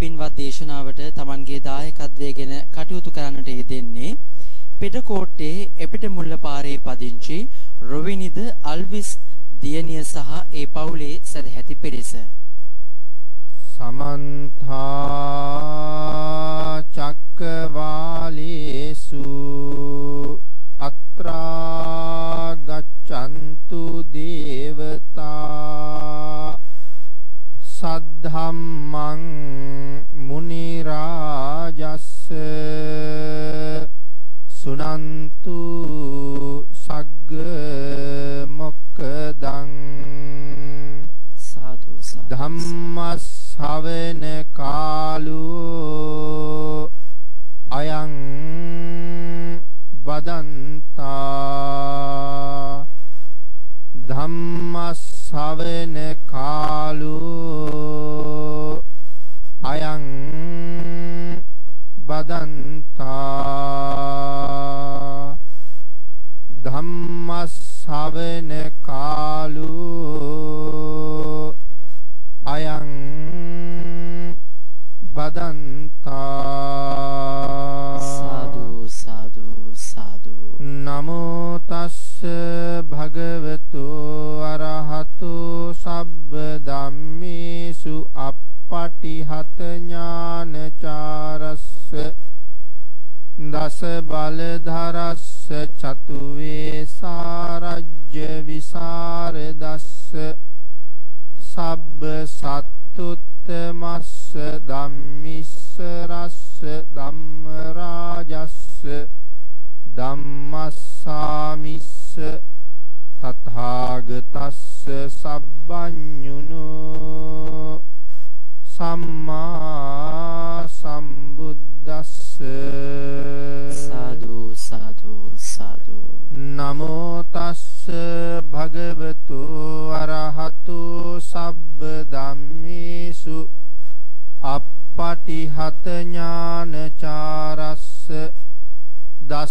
පින්වත් දේශනාවට Tamanගේ දායකත්වයෙන් කටයුතු කරන්නට යෙදෙන්නේ පිටකොට්ටේ එපිට මුල්ල පාරේ පදිංචි රොවිනිද අල්විස් දියණිය සහ ඒ පවුලේ සදැහැති පිරිස. සමන්තා චක්කවාලේසු අත්‍රා ගච්ඡන්තු දේවතා සද්ධම්මං ධම්මස්සවෙන කාලෝ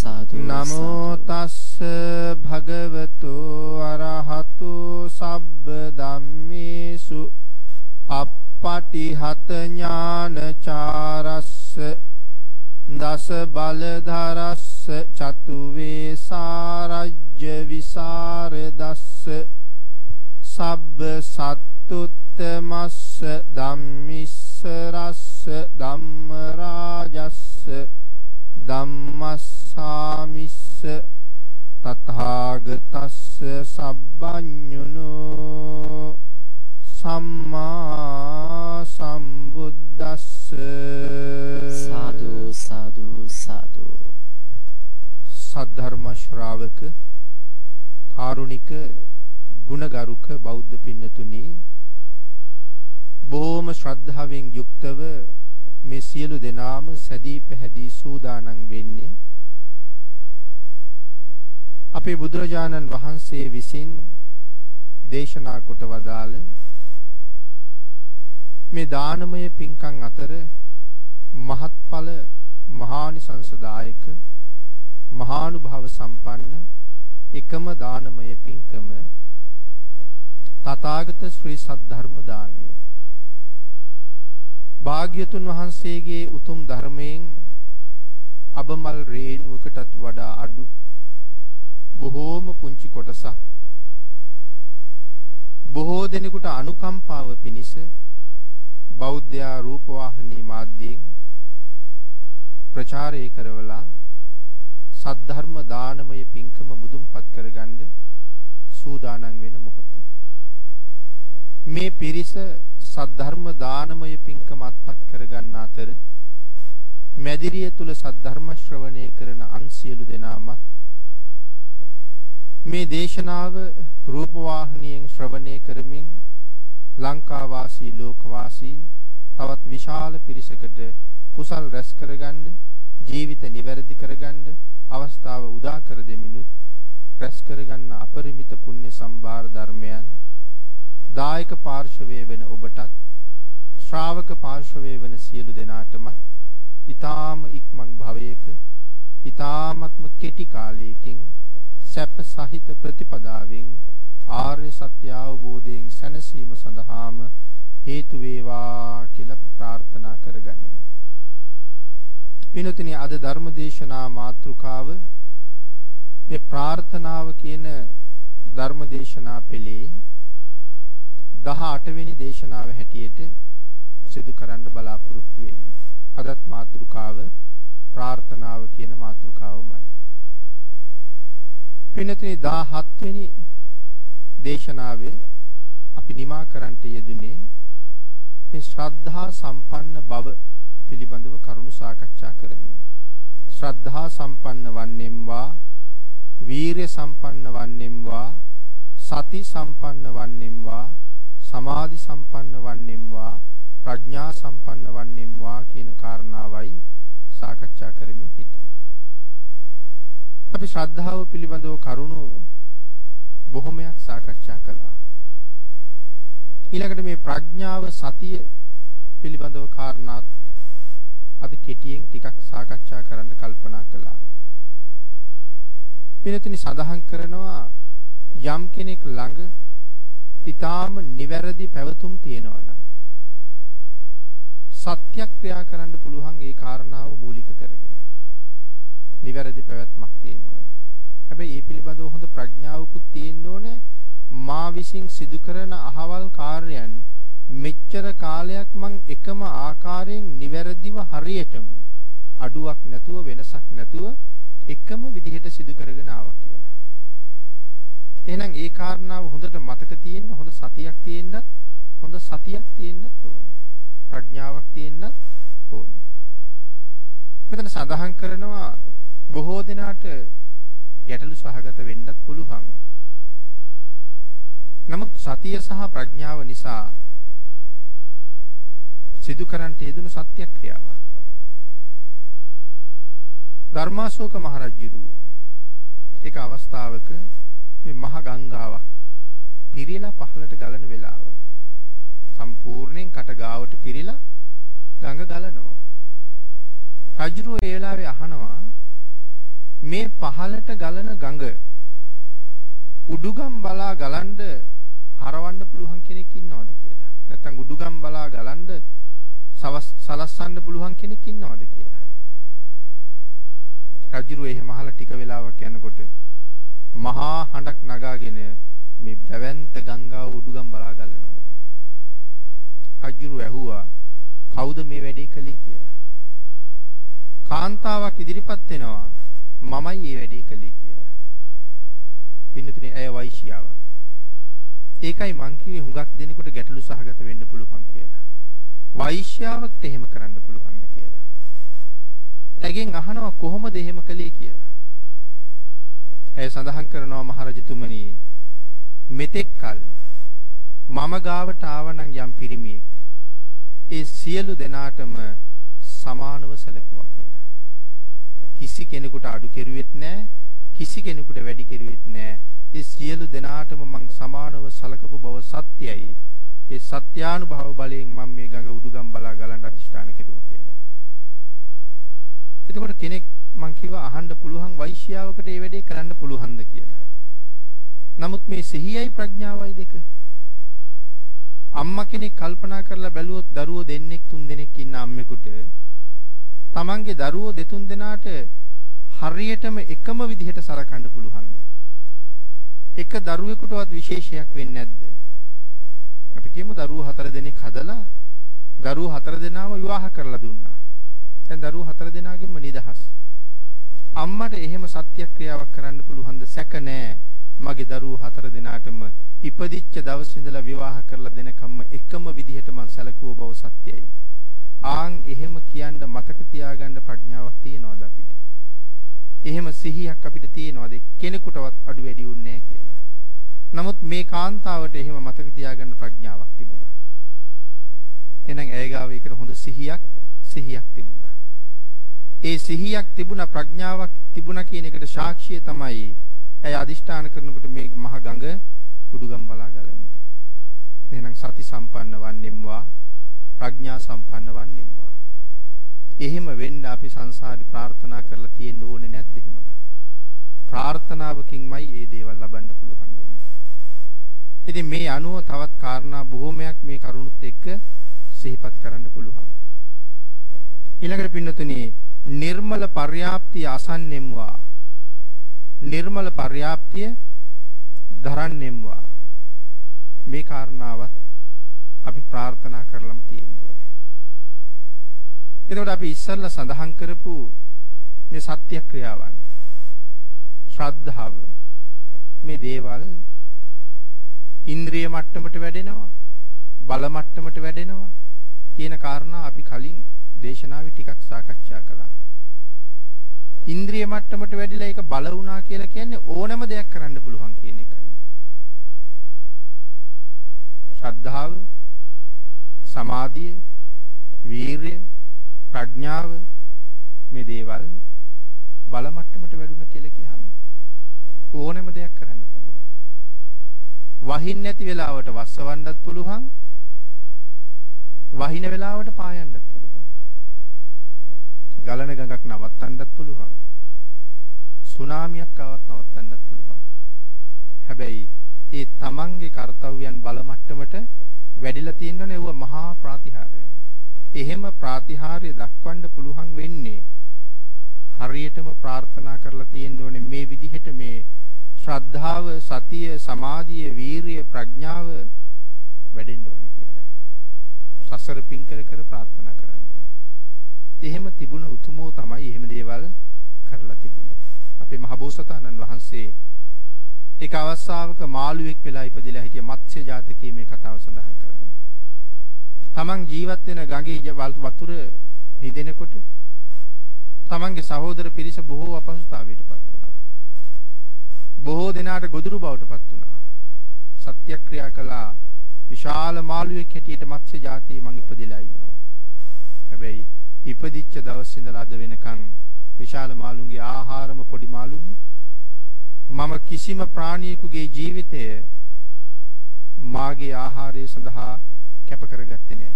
සාදු නමෝ තස්ස භගවතු අරහතු සබ්බ ධම්මේසු අප්පටිහත ඥානචාරස්ස දස බලධරස්ස චතු වේසාරජ්‍ය විසරදස්ස සබ්බ සත්තුත්තමස්ස ධම්මිස්ස රස්ස ධම්ම තථාගතස්ස සබ්බඤුනෝ සම්මා සම්බුද්දස්ස සාදු සාදු සාදු. සද්ධර්ම ශ්‍රාවක කාරුණික ගුණගරුක බෞද්ධ පින්නතුනි බොහොම ශ්‍රද්ධාවෙන් යුක්තව මේ සියලු දෙනාම සැදී පැහැදී සූදානම් වෙන්නේ අපේ බුදුරජාණන් වහන්සේ විසින් දේශනා කොට වදාළ මේ දානමය පින්කම් අතර මහත්ඵල මහානිසංසදායක මහානුභාව සම්පන්න එකම දානමය පින්කම තථාගත ශ්‍රී සද්ධර්ම දානය. භාග්‍යතුන් වහන්සේගේ උතුම් ධර්මයෙන් අබමල් රේණුවකටත් වඩා අඩු බොහෝම පුංචි කොටසක්. බොහෝ දෙනෙකුට අනුකම්පාව පිණිස බෞද්ධ රූපවාහිනී මාධ්‍යයෙන් ප්‍රචාරය කරවලා සද්ධර්ම දානමය පින්කම මුදුන්පත් කරගන්න සූදානම් වෙන මොහොත. මේ පිරිස සද්ධර්ම දානමය පින්කම අත්පත් කරගන්න අතර මැදිරිය තුල සද්ධර්ම ශ්‍රවණය කරන අන් සියලු දෙනාමත් මේ දේශනාව රූපවාහිනියෙන් ශ්‍රවණය කරමින් ලංකා වාසී ලෝක වාසී තවත් විශාල පිරිසකට කුසල් රැස් කරගන්න ජීවිත නිවැරදි කරගන්න අවස්ථාව උදා කර දෙමිනුත් රැස් කරගන්න අපරිමිත පුණ්‍ය සම්භාර ධර්මයන් දායක පාර්ශවයේ වෙන ඔබටත් ශ්‍රාවක පාර්ශවයේ වෙන සියලු දෙනාටම ඊ타ම ඉක්මන් භවයක ඊ타මත්ම කෙටි කාලයකින් සැප සහිත ප්‍රතිපදාවෙන් ආර්ය සත්‍ය අවබෝධයෙන් සැනසීම සඳහාම හේතු වේවා කියලා ප්‍රාර්ථනා කරගනිමු. පින්වත්නි අද ධර්මදේශනා මාතෘකාව මේ ප්‍රාර්ථනාව කියන ධර්මදේශනා පෙළේ 18 වෙනි දේශනාව හැටියට සිදු කරන්න බලාපොරොත්තු වෙන්නේ. අදත් මාතෘකාව ප්‍රාර්ථනාව කියන මාතෘකාවමයි. පින්වත්නි 17 වෙනි දේශනාවේ අපි නිමා කරන්නට යෙදුනේ මේ ශ්‍රද්ධා සම්පන්න බව පිළිබඳව කරුණු සාකච්ඡා කරමින් ශ්‍රද්ධා සම්පන්න වන්නෙම්වා වීරිය සම්පන්න වන්නෙම්වා සති සම්පන්න වන්නෙම්වා සමාධි සම්පන්න වන්නෙම්වා ප්‍රඥා සම්පන්න වන්නෙම්වා කියන කාරණාවයි සාකච්ඡා කරමින් සිටියේ. අපි ශ්‍රද්ධාව පිළිබඳව කරුණු බොහොමයක් සාකච්ඡා කළා. ඊළඟට මේ ප්‍රඥාව සතිය පිළිබඳව කාරණාත් අද කෙටියෙන් ටිකක් සාකච්ඡා කරන්න කල්පනා කළා. පිනතුනි සඳහන් කරනවා යම් කෙනෙක් ළඟ ඊටාම නිවැරදි පැවතුම් තියෙනවා නම් සත්‍යක්‍රියා කරන්න පුළුවන් ඒ කාරණාව මූලික කරගෙන. නිවැරදි පැවැත්මක් තියෙනවා. හැබැයි ඒ පිළිබඳව හොඳ ප්‍රඥාවකුත් තියෙන්න ඕනේ. මා විසින් සිදු කරන අහවල් කාර්යයන් මෙච්චර කාලයක් මං එකම ආකාරයෙන් නිවැරදිව හරියටම අඩුවක් නැතුව වෙනසක් නැතුව එකම විදිහට සිදු කරගෙන ආවා කියලා. එහෙනම් ඒ කාරණාව හොඳට මතක තියෙන්න හොඳ සතියක් තියෙන්න හොඳ සතියක් තියෙන්නත් ඕනේ. ප්‍රඥාවක් තියෙන්නත් ඕනේ. මෙතන සඳහන් කරනවා බොහෝ දෙනාට ගැටලු සහගත වෙන්නත් පුළුවන්. නමුත් සතිය සහ ප්‍රඥාව නිසා සිදු කරන්නට යෙදුණු සත්‍යක්‍රියාවක්. ධර්මාශෝක මහරජුරු එක අවස්ථාවක මේ මහ ගංගාවක් පිරීලා පහළට ගලන වෙලාව සම්පූර්ණයෙන් කට ගාවට පිරීලා ගඟ ගලනවා. රජුරු ඒ වෙලාවේ අහනවා මේ පහළට ගලන ගඟ උඩුගම් බලා ගලන්ඩ හරවන්න පුළුවන් කෙනෙක් ඉන්නවද කියලා. නැත්නම් උඩුගම් බලා ගලන්ඩ සලස්සන්න පුළුවන් කෙනෙක් ඉන්නවද කියලා. රජුරු එහෙම අහලා ටික වෙලාවක් යනකොට මහා හඬක් නගාගෙන මේ දැවැන්ත ගංගාව උඩුගම් බලා ගලනවා. රජුරු ඇහුවා කවුද මේ වැඩේ කළේ කියලා. කාන්තාවක් ඉදිරිපත් වෙනවා මමයි මේ වැඩේ කළේ කියලා. පින්නතුනේ ඇය වෛශ්‍යාවක්. ඒකයි මං කිව්වේ හුඟක් දෙනකොට ගැටලු සහගත වෙන්න පුළුවන් කියලා. වෛශ්‍යාවකට එහෙම කරන්න පුළුවන්ද කියලා. ඇගෙන් අහනවා කොහොමද එහෙම කළේ කියලා. ඇය සඳහන් කරනවා මහරජතුමනි මෙතෙක් කල මම ගාවට ආවනම් යම් පිරිමියෙක් ඒ සියලු දෙනාටම සමානව සැලකුවා කියලා. කිසි කෙනෙකුට අඩු කෙරුවෙත් නැහැ කිසි කෙනෙකුට වැඩි කෙරුවෙත් නැහැ. ඒ සියලු දෙනාටම මං සමානව සලකපු බව සත්‍යයි. ඒ සත්‍යානුභව බලයෙන් මම මේ ගඟ උඩුගම් බලා ගලන්න අදිෂ්ඨාන කෙරුවා කියලා. එතකොට කෙනෙක් මං කිව්වා අහන්න පුළුවන් වෛශ්‍යාවකට මේ වැඩේ කරන්න පුළුවන්ද කියලා. නමුත් මේ සිහියයි ප්‍රඥාවයි දෙක අම්මා කෙනෙක් කල්පනා කරලා බැලුවොත් දරුවෝ දෙන්නෙක් තුන් දෙනෙක් ඉන්න අම්මෙකුට තමන්ගේ දරුවෝ දෙතුන් දෙනාට හරියටම එකම විදිහට සලකන්න පුළුවන්ද? එක දරුවෙකුටවත් විශේෂයක් වෙන්නේ නැද්ද? අපි කියමු දරුවෝ හතර දෙනෙක් හදලා දරුවෝ හතර දෙනාම විවාහ කරලා දුන්නා. දැන් දැන් දරුවෝ හතර දෙනාගෙන්ම නිදහස්. අම්මට එහෙම සත්‍යක්‍රියාවක් කරන්න පුළුවන්ද සැක නෑ. මගේ දරුවෝ හතර දෙනාටම ඉපදිච්ච දවස් ඉඳලා විවාහ කරලා දෙනකම්ම එකම විදිහට මං සැලකුව බව සත්‍යයි. ආන් එහෙම කියන්න මතක තියාගන්න ප්‍රඥාවක් තියනවාද අපිට? එහෙම සිහියක් අපිට තියනවාද කෙනෙකුටවත් අඩු වැඩි උන්නේ කියලා. නමුත් මේ කාන්තාවට එහෙම මතක තියාගන්න ප්‍රඥාවක් තිබුණා. එහෙනම් ඇය ගාව ඒකට හොඳ සිහියක් සිහියක් තිබුණා. ඒ සිහියක් තිබුණා ප්‍රඥාවක් තිබුණා කියන එකට සාක්ෂිය තමයි ඇය අදිෂ්ඨාන කරනකොට මේ මහ ගඟ උඩුගම් බලා ගලන එක. එහෙනම් සති සම්පන්න වන්නෙම්වා ප්‍රඥා සම්පන්න වන්නෙම්වා. එහෙම වෙන්න අපි සංසාරේ ප්‍රාර්ථනා කරලා තියෙන්න ඕනේ නැද්ද එහෙමනම්? ප්‍රාර්ථනාවකින්මයි මේ දේවල් ලබන්න පුළුවන් වෙන්නේ. ඉතින් මේ අනුව තවත් කාරණා බොහෝමයක් මේ කරුණුත් එක්ක සිහිපත් කරන්න පුළුවන්. ඊළඟට පින්නතුනි නිර්මල පර්යාප්තිය අසන්නෙම්වා නිර්මල පර්යාප්තිය දරන්නෙම්වා මේ කාරණාවත් අපි ප්‍රාර්ථනා කරලම තියෙන්න ඕනේ. එතකොට අපි ඉස්සල්ලා සඳහන් කරපු මේ සත්‍ය ක්‍රියාවන් ශ්‍රද්ධාව මේ දේවල් ඉන්ද්‍රිය මට්ටමට වැඩෙනවා බල මට්ටමට වැඩෙනවා කියන කාරණා අපි කලින් දේශනාවේ ටිකක් සාකච්ඡා කළා. ඉන්ද්‍රිය මට්ටමට වැඩිලා ඒක බල වුණා කියලා කියන්නේ ඕනම දෙයක් කරන්න පුළුවන් කියන එකයි. ශ්‍රද්ධාව, සමාධිය, වීරිය, ප්‍රඥාව මේ දේවල් බල මට්ටමට වැඩුණ කියලා කියහම ඕනම දෙයක් කරන්න පුළුවන්. වහින් නැති වෙලාවට වස්සවන්නත් පුළුවන්. වහින වෙලාවට පායන්නත් පුළුවන්. ගලන ගඟක් නවත්තන්නත් පුළුවන්. සුනාමියක් ආවත් නවත්තන්නත් පුළුවන්. හැබැයි ඒ තමන්ගේ කාර්යයන් බල මට්ටමට වැඩිලා තියෙනවනේ ඒව මහා ප්‍රාතිහාර්යයන්. එහෙම ප්‍රාතිහාර්ය දක්වන්න පුළුවන් වෙන්නේ හරියටම ප්‍රාර්ථනා කරලා තියෙන්න ඕනේ මේ විදිහට මේ ශ්‍රද්ධාව, සතිය, සමාධිය, වීරිය, ප්‍රඥාව වැඩෙන්න ඕනේ කියලා. සසර පින් කර කර ප්‍රාර්ථනා කරන්න ඕනේ. එහෙම තිබුණ උතුමෝ තමයි එහෙම දේවල් කරලා තිබුණේ. අපේ මහබෝසතාණන් වහන්සේ එක අවස්ථාවක මාළුවෙක් වෙලා ඉපදිලා හිටිය මත්ස්‍ය ජාතකයේ මේ කතාව සඳහන් කරන්නේ. තමන් ජීවත් වෙන ගඟේ වතුර හිදෙනකොට තමන්ගේ සහෝදර පිරිස බොහෝ අපහසුතාවයටපත් වුණා. බොහෝ දෙනාට ගොදුරු බවටපත් වුණා. සත්‍යක්‍රියා කළා විශාල මාළුවෙක් හැටියට මත්ස්‍ය ජාතියේ මං ඉපදිලා ඉන්නවා. හැබැයි ඉපදිච්ච දවස් ඉඳලා අද වෙනකන් විශාල මාළුන්ගේ ආහාරම පොඩි මාළුනේ. මම කිසිම ප්‍රාණියෙකුගේ ජීවිතය මාගේ ආහාරය සඳහා කැප කරගත්තේ නෑ.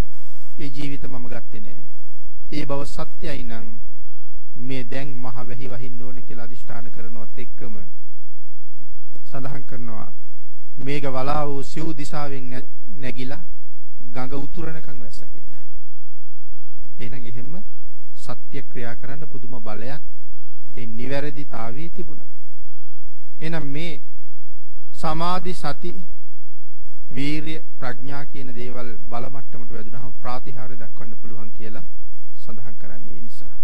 ඒ ජීවිත මම ගත්තේ නෑ. ඒ බව සත්‍යයි නම් මේ දැන් මහ වැහි වහින්න ඕනේ කියලා අදිෂ්ඨාන කරනවත් එක්කම සඳහන් කරනවා මේක වලා වූ සිව් දිශාවෙන් නැගිලා ගඟ උතුරනකම් වැස්ස කියලා. එහෙනම් එහෙම සත්‍ය ක්‍රියා කරන්න පුදුම බලයක් ඒ නිවැරදිතාවයේ තිබුණා. එහෙනම් මේ සමාධි සති වීරිය ප්‍රඥා කියන දේවල් බල මට්ටමට වැදුනහම ප්‍රාතිහාර්ය දක්වන්න පුළුවන් කියලා සඳහන් කරන්නේ ඒ නිසා.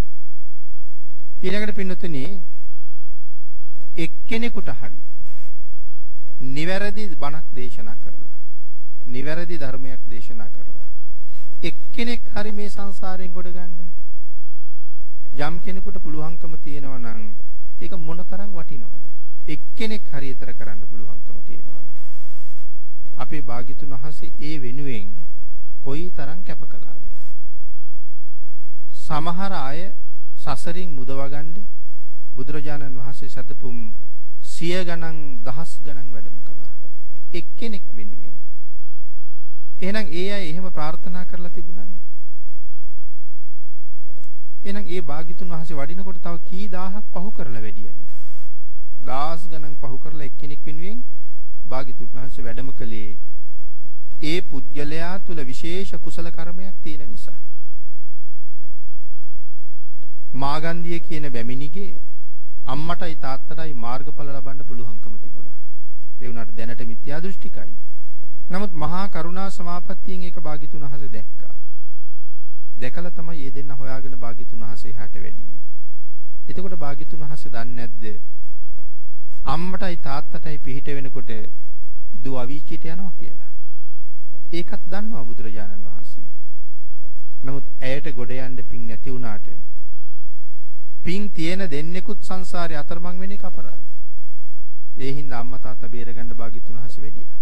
ඊළඟට පින්නතුනි එක්කෙනෙකුට හරි නිවැරදි බණක් දේශනා කරලා නිවැරදි ධර්මයක් දේශනා කරලා එක්කෙනෙක් හරි මේ සංසාරයෙන් ගොඩ ගන්න යම් කෙනෙකුට පුළුවන්කම තියෙනවා නම් ඒක මොනතරම් වටිනවද එක්කෙනෙක් හරි ඊතර කරන්න පුළුවන්කම තියෙනවා නම් අපේ භාග්‍යතුන් වහන්සේ ඒ වෙනුවෙන් කොයි තරම් කැප කළාද සමහර අය සසරින් මුදවගන්න බුදුරජාණන් වහන්සේ සතපුම් සිය ගණන් දහස් ගණන් වැඩම කළා. එක්කෙනෙක් වෙනුවෙන්. එහෙනම් ඒ අය එහෙම ප්‍රාර්ථනා කරලා තිබුණානේ. එහෙනම් ඒ භාග්‍යතුන් වහන්සේ වඩිනකොට තව කී දහහක් පහු කරලා වැඩියද? දහස් ගණන් පහු කරලා එක්කෙනෙක් වෙනුවෙන් භාග්‍යතුන් වහන්සේ වැඩම කළේ ඒ පුජ්‍යලයා තුල විශේෂ කුසල කර්මයක් තියෙන නිසා. මාගන්දිය කියන බැමිණිගේ අම්මටයි තාත්තටයි මාර්ගඵල ලබන්න පුළුවන්කම තිබුණා. ඒ වුණාට දැනට මිත්‍යා දෘෂ්ටිකයි. නමුත් මහා කරුණා සමාපත්තියෙන් ඒක භාග්‍යතුන් වහන්සේ දැක්කා. දැකලා තමයි මේ දෙන්න හොයාගෙන භාග්‍යතුන් වහන්සේ මාස එහාට වැඩි. එතකොට භාග්‍යතුන් වහන්සේ දන්නේ නැද්ද? අම්මටයි තාත්තටයි පිහිට වෙනකොට දුව අවීචියට යනවා කියලා. ඒකත් දන්නවා බුදුරජාණන් වහන්සේ. නමුත් ඇයට ගොඩ යන්න පිං නැති වුණාට පිං තියෙන දෙන්නෙකුත් සංසාරේ අතරමං වෙන එක අපරාධයි. ඒ හින්දා අම්මා තාත්තා බේරගන්න භාග්‍යතුන් වහන්සේ වැඩියා.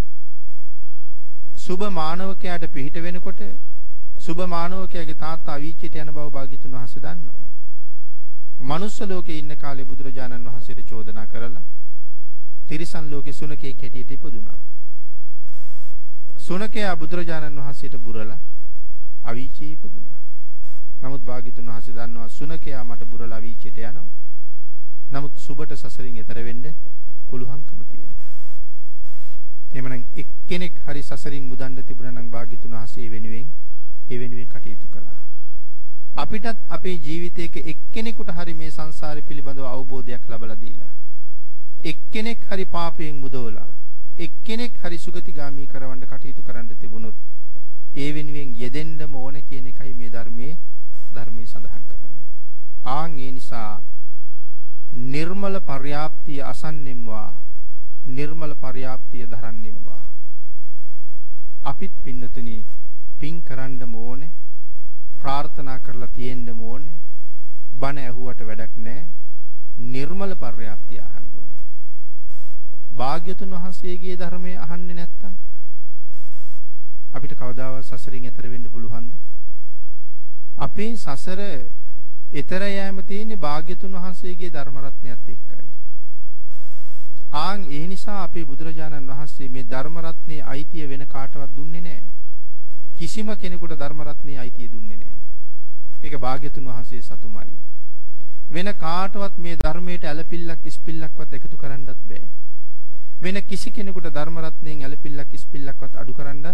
සුබ මානවකයාට පිහිට වෙනකොට සුබ මානවකයාගේ තාත්තා අවීචයට යන බව භාග්‍යතුන් වහන්සේ දන්නවා. මනුස්ස ලෝකේ ඉන්න කාලේ බුදුරජාණන් වහන්සේට චෝදනා කරලා තිරිසන් ලෝකේ සුනකෙක් හැටියට ඉපදුනා. සුනකයා බුදුරජාණන් වහන්සේට බුරලා අවීචයේ ඉපදුනා. නමුත් භාග්‍යතුන් වහන්සේ දන්නවා සුනකයා මට බුරලා අවීචයට යනවා. නමුත් සුබට සසරින් එතර වෙන්න පුළුවන්කම තියෙනවා. එhmenan එක්කෙනෙක් හරි සසරින් මුදන්න තිබුණා නම් භාග්‍යතුන් වහන්සේ වෙනුවෙන් ඒ වෙනුවෙන් කටයුතු කළා. අපිටත් අපේ ජීවිතයක එක්කෙනෙකුට හරි මේ සංසාරය පිළිබඳව අවබෝධයක් ලබලා දීලා එක්කෙනෙක් හරි පාපයෙන් මුදවලා එක්කෙනෙක් හරි සුගතිගාමී කරවන්න කටයුතු කරන්න තිබුණොත් ඒ වෙනුවෙන් යෙදෙන්නම ඕන කියන එකයි මේ ධර්මයේ ධර්මයේ සඳහන් කරන්නේ. ආන් ඒ නිසා නිර්මල පර්යාප්තිය අසන්නෙම්වා නිර්මල පර්යාප්තිය දරන්නෙම්වා අපිත් පින්නතුනි පින් කරන්න ඕනේ ප්‍රාර්ථනා කරලා තියෙන්න ඕනේ බණ ඇහුවට වැඩක් නැහැ නිර්මල පර්යාප්තිය අහන්න ඕනේ භාග්‍යතුන් වහන්සේගේ ධර්මය අහන්නේ නැත්තම් අපිට කවදාවත් සසරින් එතර වෙන්න පුළුවන්ද? අපේ සසර එතර යෑම තියෙන්නේ භාග්‍යතුන් වහන්සේගේ ධර්ම රත්නයත් එක්කයි. ආන් ඒ නිසා අපේ බුදුරජාණන් වහන්සේ මේ ධර්ම රත්නේ අයිතිය වෙන කාටවත් දුන්නේ නැහැ. කිසිම කෙනෙකුට ධර්ම රත්නේ අයිතිය දුන්නේ නැහැ. ඒක භාග්‍යතුන් වහන්සේ සතුමයි. වෙන කාටවත් මේ ධර්මයට ඇලපිල්ලක් ඉස්පිල්ලක්වත් එකතු කරන්නත් බෑ. වෙන කිසි කෙනෙකුට ධර්ම රත්නයෙන් ඇලපිල්ලක් ඉස්පිල්ලක්වත් අඩු කරන්නත්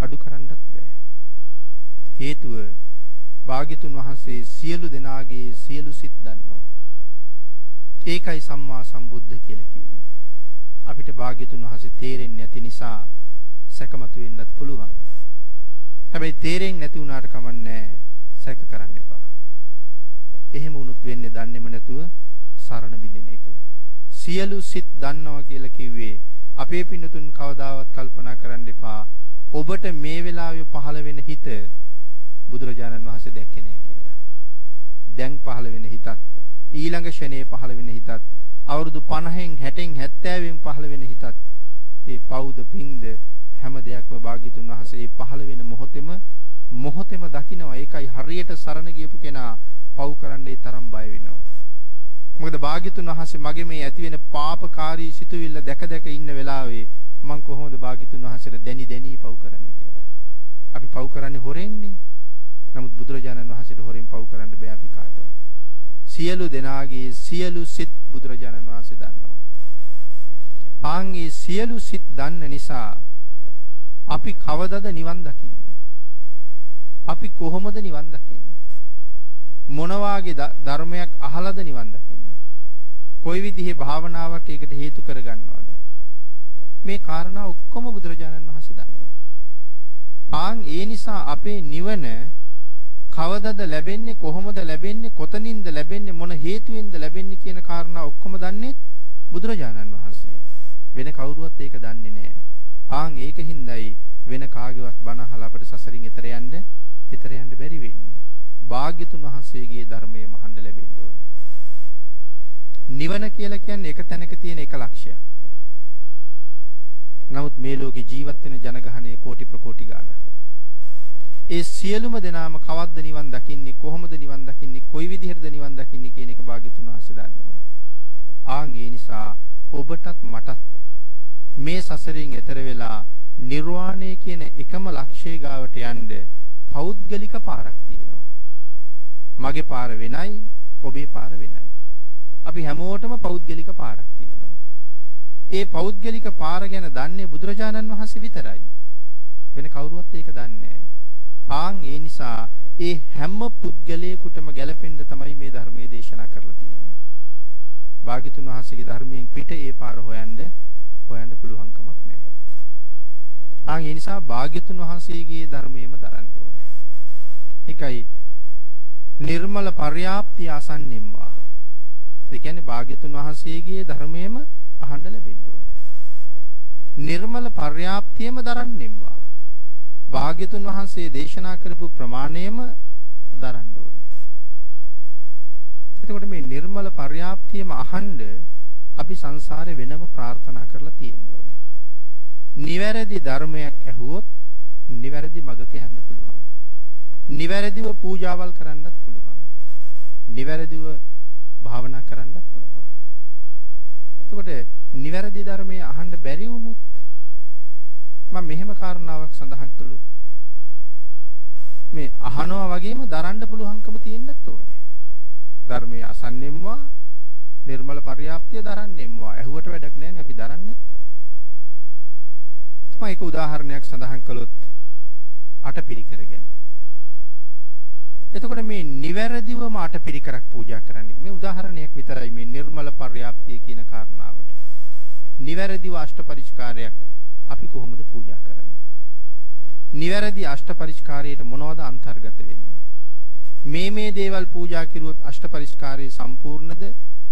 අඩු කරන්නත් බෑ. හේතුව භාග්‍යතුන් වහන්සේ සියලු දෙනාගේ සියලු සිත් දන්නවා. ඒකයි සම්මා සම්බුද්ධ කියලා කිව්වේ. අපිට භාග්‍යතුන් වහන්සේ තේරෙන්නේ නැති නිසා සැකමතු වෙන්නත් පුළුවන්. හැබැයි තේරෙන්නේ නැති වුණාට කමන්නේ සැක කරන්න එපා. එහෙම වුණොත් වෙන්නේ දන්නේම නැතුව සරණ බින්දින එක. සියලු සිත් දන්නවා කියලා කිව්වේ අපේ පින්නතුන් කවදාවත් කල්පනා කරන්න එපා ඔබට මේ වෙලාවේ පහළ වෙන හිත බුදුරජාණන් වහන්සේ දැක්කේ නැහැ කියලා. දැන් පහළ වෙන හිතත් ඊළඟ ෂණේ පහළ වෙන හිතත් අවුරුදු 50න් 60න් 70න් පහළ වෙන හිතත් ඒ පෞද පිංද හැම දෙයක්ම භාග්‍යතුන් වහන්සේ ඒ පහළ වෙන මොහොතෙම මොහොතෙම දකිනවා. ඒකයි හරියට සරණ ගියපු කෙනා පව් කරන්න ඒ තරම් බය වෙනවා. මොකද භාග්‍යතුන් වහන්සේ මගේ මේ ඇති වෙන පාපකාරී සිතුවිල්ල දැක දැක ඉන්න වෙලාවේ මං කොහොමද භාග්‍යතුන් වහන්සේට දැනි දැනි පව් කරන්නේ කියලා. අපි පව් කරන්නේ හොරෙන්නේ. නමුත් බුදුරජාණන් වහන්සේට හොරෙන් පව් කරන්න බෑ අපි කාටවත්. සියලු දෙනාගේ සියලු සිත් බුදුරජාණන් වහන්සේ දන්නවා. ආන්ගේ සියලු සිත් දන්න නිසා අපි කවදද නිවන් දකින්නේ? අපි කොහොමද නිවන් දකින්නේ? මොන වාගේ ධර්මයක් අහලාද නිවන් දකින්නේ? කොයි විදිහේ භාවනාවක් ඒකට හේතු කරගන්නවද? මේ කාරණා ඔක්කොම බුදුරජාණන් වහන්සේ දන්නවා. ආන් ඒ නිසා අපේ නිවන කවදද ලැබෙන්නේ කොහොමද ලැබෙන්නේ කොතනින්ද ලැබෙන්නේ මොන හේතුවෙන්ද ලැබෙන්නේ කියන කාරණා ඔක්කොම දන්නේ බුදුරජාණන් වහන්සේ. වෙන කවුරුවත් ඒක දන්නේ නැහැ. ආන් ඒකින්දයි වෙන කාගේවත් බණ අහලා අපිට සසරින් එතර යන්න එතර යන්න බැරි වෙන්නේ. භාග්‍යතුන් වහන්සේගේ ධර්මයේ මහඬ ලැබෙන්න ඕනේ. නිවන කියලා කියන්නේ එක තැනක තියෙන එක ලක්ෂයක්. නමුත් මේ ලෝකේ ජීවත් වෙන ජනගහනය කෝටි ප්‍රකෝටි ගාණක්. ඒ සියලුම දෙනාම කවද්ද නිවන් දකින්නේ කොහොමද නිවන් දකින්නේ කොයි විදිහටද නිවන් දකින්නේ කියන එක භාග්‍යතුන් වහන්සේ දන්නවා. ආන් ඒ නිසා ඔබටත් මටත් මේ සසරින් එතර වෙලා නිර්වාණය කියන එකම ලක්ෂ්‍ය ගාවට යන්න පෞද්ගලික පාරක් තියෙනවා. මගේ පාර වෙනයි, ඔබේ පාර වෙනයි. අපි හැමෝටම පෞද්ගලික පාරක් තියෙනවා. ඒ පෞද්ගලික පාර ගැන දන්නේ බුදුරජාණන් වහන්සේ විතරයි. වෙන කවුරුවත් ඒක දන්නේ ආන් ඒ නිසා ඒ හැම පුද්ගලයෙකුටම ගැලපෙන්න තමයි මේ ධර්මයේ දේශනා කරලා තියෙන්නේ. භාග්‍යතුන් වහන්සේගේ ධර්මයෙන් පිට ඒ පාර හොයන්න හොයන්න පුළුවන් කමක් නැහැ. ආන් ඒ නිසා භාග්‍යතුන් වහන්සේගේ ධර්මයේම දරන්න ඕනේ. ඒකයි නිර්මල පර්යාප්තිය අසන්නෙම්වා. ඒ කියන්නේ භාග්‍යතුන් වහන්සේගේ ධර්මයේම අහන්න ලැබෙන්න ඕනේ. නිර්මල පර්යාප්තියම දරන්නෙම්වා. භාග්‍යතුන් වහන්සේ දේශනා කරපු ප්‍රමාණයම දරන්න ඕනේ. එතකොට මේ නිර්මල පර්යාප්තියම අහන්න අපි සංසාරේ වෙනම ප්‍රාර්ථනා කරලා තියෙන්න ඕනේ. නිවැරදි ධර්මයක් ඇහුවොත් නිවැරදි මගක යන්න පුළුවන්. නිවැරදිව පූජාවල් කරන්නත් පුළුවන්. නිවැරදිව භාවනා කරන්නත් පුළුවන්. එතකොට නිවැරදි ධර්මයේ අහන්න බැරි වුණොත් මම මෙහෙම කාරණාවක් සඳහන් කළොත් මේ අහනවා වගේම දරන්න පුළුවන්කම තියෙන්නත් ඕනේ. ධර්මයේ අසන්නෙම්වා නිර්මල පරියාප්තිය දරන්නෙම්වා. ඇහුවට වැඩක් නැහැ අපි දරන්නේ නැත්තම්. මම එක උදාහරණයක් සඳහන් කළොත් අටපිරිකර ගැන. එතකොට මේ නිවැරදිවම අටපිරිකරක් පූජා කරන්නේ මේ උදාහරණයක් විතරයි මේ නිර්මල පරියාප්තිය කියන කාරණාවට. නිවැරදිව අෂ්ටපරිස්කාරයක් අපි කොහොමද පූජා කරන්නේ? නිවැරදි අෂ්ටපරිස්කාරයට මොනවද අන්තර්ගත වෙන්නේ? මේ මේ දේවල් පූජා කිරුවොත් අෂ්ටපරිස්කාරය සම්පූර්ණද?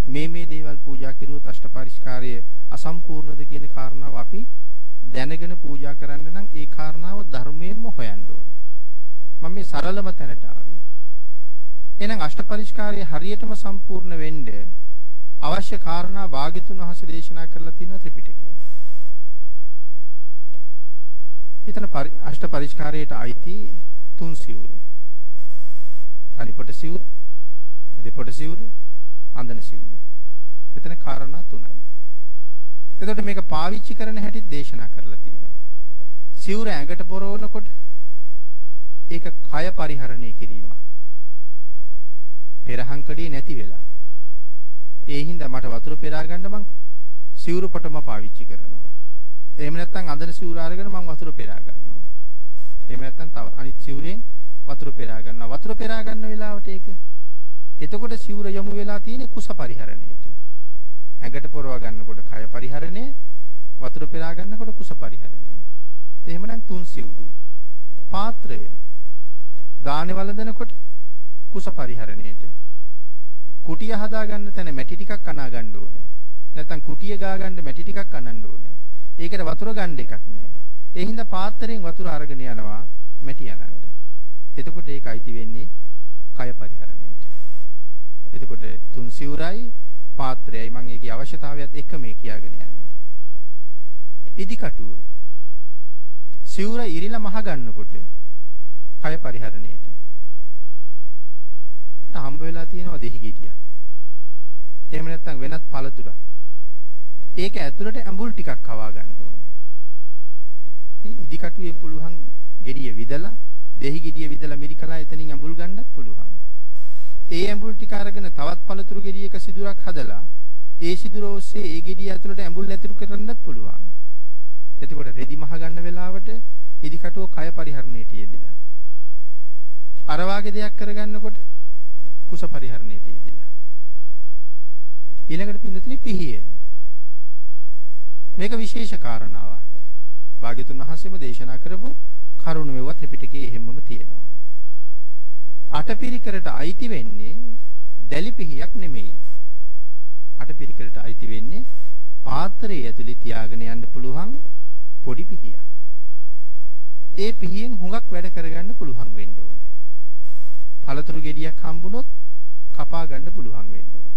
මේ මේ දේවල් පූජා කිරුවොත් අෂ්ටපරිස්කාරය අසම්පූර්ණද කියන කාරණාව අපි දැනගෙන පූජා කරන්න නම් ඒ කාරණාව ධර්මයෙන්ම හොයන්න ඕනේ. මම මේ සරලම තැනට ආවේ. එහෙනම් අෂ්ටපරිස්කාරය හරියටම සම්පූර්ණ වෙන්න අවශ්‍ය කාරණා භාග්‍යතුන් වහන්සේ දේශනා කරලා තියෙනවා ත්‍රිපිටකයේ. එතන අෂ්ට පරිස්කාරයට අයිති තුන් සිවුර. අනිපොට සිවුර, දෙපොට සිවුර, අඳන සිවුර. එතන කාරණා තුනයි. එතකොට මේක පාවිච්චි කරන හැටි දේශනා කරලා තියෙනවා. සිවුර ඇඟට පොරවනකොට ඒක කය පරිහරණය කිරීමක්. පෙරහංකඩේ නැති වෙලා. ඒ හින්දා මට වතුර පෙරා ගන්න මං සිවුරු පොටම පාවිච්චි කරනවා. එහෙම නැත්නම් අඳන සිවුර අරගෙන මම වතුර පෙරා ගන්නවා. එහෙම නැත්නම් තව අනිත් සිවුරෙන් වතුර පෙරා ගන්නවා. වතුර පෙරා ගන්න වෙලාවට ඒක එතකොට සිවුර යමු වෙලා තියෙන්නේ කුස පරිහරණයට. ඇඟට පොරව ගන්නකොට කය පරිහරණය, වතුර පෙරා ගන්නකොට කුස පරිහරණය. එහෙමනම් තුන් සිවුරු. පාත්‍රය දානේ වළඳනකොට කුස පරිහරණයට. කුටිය හදා ගන්න තැන මැටි ටිකක් අනා ගන්න ඕනේ. නැත්නම් කුටිය ගා ගන්න මැටි ටිකක් අනන්න ඕනේ. ඒකට වතුර ගන්න එකක් නෑ. ඒ හින්දා පාත්‍රයෙන් වතුර අරගෙන යනවා මැටි අනන්න. එතකොට ඒක අයිති වෙන්නේ කය පරිහරණයට. එතකොට තුන් සිවුරයි පාත්‍රයයි මම ඒකේ අවශ්‍යතාවයත් එක මේ කියාගෙන යන්නේ. ඉදි කටුව සිවුර ඉරිලා මහ ගන්නකොට කය පරිහරණයට. හම්බ වෙලා තියෙනවා දෙහි ගෙඩියක්. එහෙම නැත්නම් වෙනත් පළතුරක්. ඒක ඇතුළට ඇඹුල් ටිකක් කවා ගන්න ඕනේ. මේ ඉදි කටුවේ පුළුවන් ගෙඩිය විදලා, දෙහි ගෙඩිය විදලා මිරිකලා එතනින් ඇඹුල් ගන්නත් පුළුවන්. ඒ ඇඹුල් ටික අරගෙන තවත් පළතුරු ගෙඩියක සිදුරක් හදලා, ඒ සිදුර ඔස්සේ ඒ ගෙඩිය ඇතුළට ඇඹුල් ඇතුළු කරන්නත් පුළුවන්. එතකොට රෙදි මහ ගන්න වෙලාවට ඉදි කටුව කය පරිහරණයට යෙදিলা. අර වාගේ දෙයක් කරගන්නකොට කුස පරිහරණයට යෙදিলা. ඊළඟට පින්නතුනි පිහිය මේක විශේෂ කාරණාවක්. භාග්‍යතුන් වහන්සේම දේශනා කරපු කරුණ මෙවුවා ත්‍රිපිටකයේ එහෙමම තියෙනවා. අටපිරිකරට අයිති වෙන්නේ දැලිපිහියක් නෙමෙයි. අටපිරිකරට අයිති වෙන්නේ පාත්‍රයේ ඇතුලේ තියාගෙන යන්න පුළුවන් පොඩි පිහියක්. ඒ පිහියෙන් හුඟක් වැඩ කරගන්න පුළුවන් වෙන්න ඕනේ. පළතුරු ගෙඩියක් හම්බුනොත් කපා ගන්න පුළුවන් වෙන්න ඕනේ.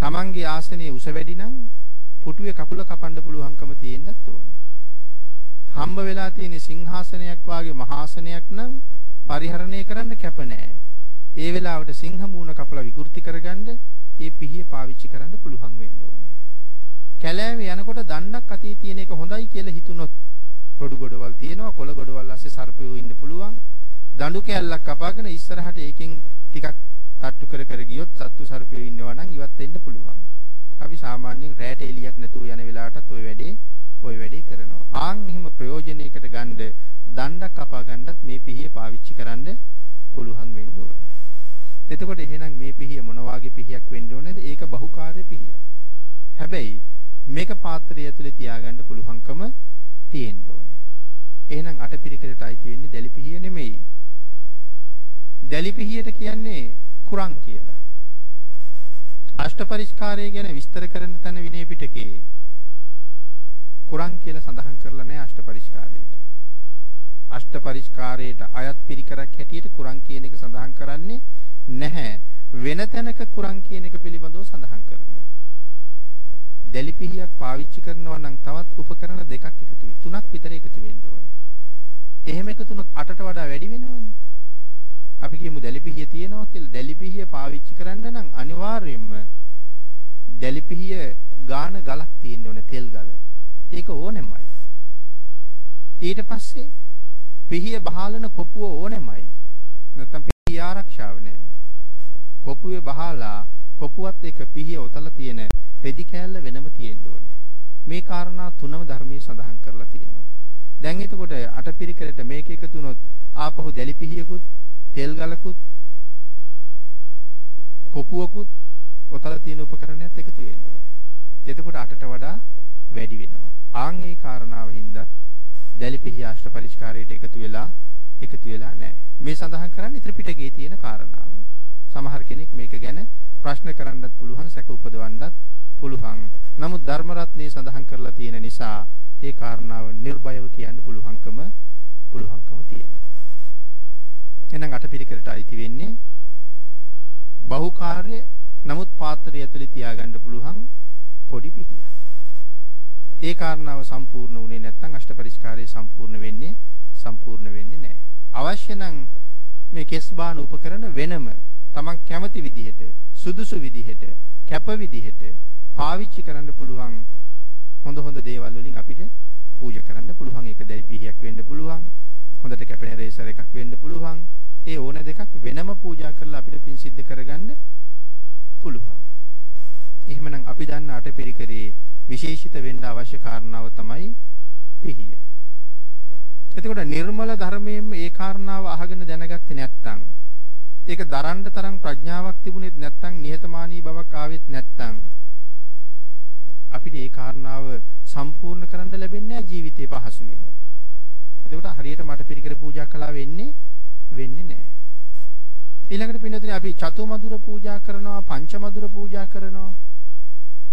Tamange ආසනයේ උස වැඩි නම් පුටුවේ කකුල කපන්න පුළුවන්කම තියෙන්නත් ඕනේ. හම්බ වෙලා තියෙන සිංහාසනයක් වාගේ මහාසනයක් නම් පරිහරණය කරන්න කැප නැහැ. ඒ වෙලාවට සිංහ මූණ කපලා විකෘති කරගන්න ඒ පිහිය පාවිච්චි කරන්න පුළුවන් වෙන්න ඕනේ. කැලෑවේ යනකොට දණ්ඩක් අතේ තියෙන එක හොඳයි කියලා හිතුනොත් පොඩු ගොඩවල් තියෙනවා කොළ ගොඩවල් ඇස්සේ සර්පයෝ ඉන්න පුළුවන්. දඬු කැල්ලක් කපාගෙන ඉස්සරහට ඒකෙන් ටිකක් තට්ටු කර කර ගියොත් සත්තු සර්පයෝ ඉන්නවා නම් ඉවත් වෙන්න පුළුවන්. අපි සාමාන්‍යයෙන් රැට එලියක් නැතුව යන වෙලාවටත් ওই වැඩේ ওই වැඩේ කරනවා. ආන් එහෙම ප්‍රයෝජනයකට ගන්න දණ්ඩක් කපා ගන්නත් මේ පිහිය පාවිච්චි කරන්න පුළුවන් වෙන්න ඕනේ. එතකොට එහෙනම් මේ පිහිය මොන වාගේ පිහියක් වෙන්න ඕනේද? ඒක බහුකාර්ය පිහියක්. හැබැයි මේක පාත්‍රය ඇතුලේ තියාගන්න පුළුවන්කම තියෙන්න ඕනේ. එහෙනම් අටපිරිකරට අයිති වෙන්නේ දැලි පිහිය නෙමෙයි. දැලි පිහියට කියන්නේ කුරන් කියලා. අෂ්ටපරිස්කාරය ගැන විස්තර කරන තැන විනය පිටකේ කුරන් කියලා සඳහන් කරලා නැහැ අෂ්ටපරිස්කාරයට. අෂ්ටපරිස්කාරයට අයත් පිරිකරක් හැටියට කුරන් කියන එක සඳහන් කරන්නේ නැහැ. වෙන තැනක කුරන් කියන එක පිළිබඳව සඳහන් කරනවා. දැලි පිහියක් පාවිච්චි කරනවා නම් තවත් උපකරණ දෙකක් එකතු තුනක් විතර එකතු වෙන්න ඕනේ. එහෙම එකතු වුණොත් 8ට වඩා වැඩි වෙනවනේ. අපි කියමු දැලිපිහිය තියෙනවා කියලා දැලිපිහිය පාවිච්චි කරන්න නම් අනිවාර්යයෙන්ම දැලිපිහිය ගාන ගලක් තියෙන්න ඕනේ තෙල් ගල. ඒක ඕනෙමයි. ඊට පස්සේ පිහිය බහලන කොපුව ඕනෙමයි. නැත්තම් පිහිය ආරක්ෂාව නැහැ. කොපුවේ බහලා කොපුවත් එක පිහිය ඔතලා තියෙන රෙදි කෑල්ල වෙනම තියෙන්න ඕනේ. මේ කාරණා තුනම ධර්මයේ සඳහන් කරලා තියෙනවා. දැන් එතකොට අටපිරිකරට මේක එකතු වුණොත් ආපහු දැලිපිහියකුත් තෙල් ගලකුත් කොපුවකුත් ඔතල තියෙන උපකරණයත් එකතු වෙන්න ඕනේ. එතකොට අටට වඩා වැඩි වෙනවා. ආන් ඒ කාරණාව හින්දා දැලිපිහි අෂ්ට පරිස්කාරයට එකතු වෙලා එකතු වෙලා නැහැ. මේ සඳහන් කරන්නේ ත්‍රිපිටකයේ තියෙන කාරණාව. සමහර කෙනෙක් මේක ගැන ප්‍රශ්න කරන්නත් පුළුවන්, සැක උපදවන්නත් පුළුවන්. නමුත් ධර්ම රත්නයේ සඳහන් කරලා තියෙන නිසා ඒ කාරණාව නිර්භයව කියන්න පුළුවන්කම පුළුවන්කම තියෙනවා. එහෙනම් අටපිරිකරට අයිති වෙන්නේ බහුකාර්ය නමුත් පාත්‍රය ඇතුලේ තියාගන්න පුළුවන් පොඩි පිහිය. ඒ කාරණාව සම්පූර්ණ වුණේ නැත්නම් අෂ්ටපරිස්කාරය සම්පූර්ණ වෙන්නේ සම්පූර්ණ වෙන්නේ නැහැ. අවශ්‍ය නම් මේ කෙස්බාන උපකරණ වෙනම තමන් කැමති විදිහට සුදුසු විදිහට කැප විදිහට පාවිච්චි කරන්න පුළුවන් හොඳ හොඳ දේවල් වලින් අපිට පූජා කරන්න පුළුවන්. ඒක දැයි පිහියක් වෙන්න පුළුවන්. හොඳට කැපෙන රේසර් එකක් වෙන්න පුළුවන්. ඒ ඕන දෙකක් වෙනම පූජා කරලා අපිට පින් සිද්ධ කරගන්න පුළුවන්. එහෙමනම් අපි දන්න අටපිරිකරේ විශේෂිත වෙන්න අවශ්‍ය කාරණාව තමයි පිහිය. එතකොට නිර්මල ධර්මයෙන් ඒ කාරණාව අහගෙන දැනගත්තේ නැත්නම් ඒක දරන්න තරම් ප්‍රඥාවක් තිබුණෙත් නැත්නම් නිහතමානී බවක් ආවෙත් නැත්නම් අපිට ඒ කාරණාව සම්පූර්ණ කරන්න ලැබෙන්නේ නැහැ ජීවිතේ පහසුවෙන්. එතකොට හරියට මට පිරිකර පූජා කළා වෙන්නේ වෙන්නේ නැහැ. ඊළඟට පින්නතුනේ අපි චතුමදුර පූජා කරනවා පංචමදුර පූජා කරනවා.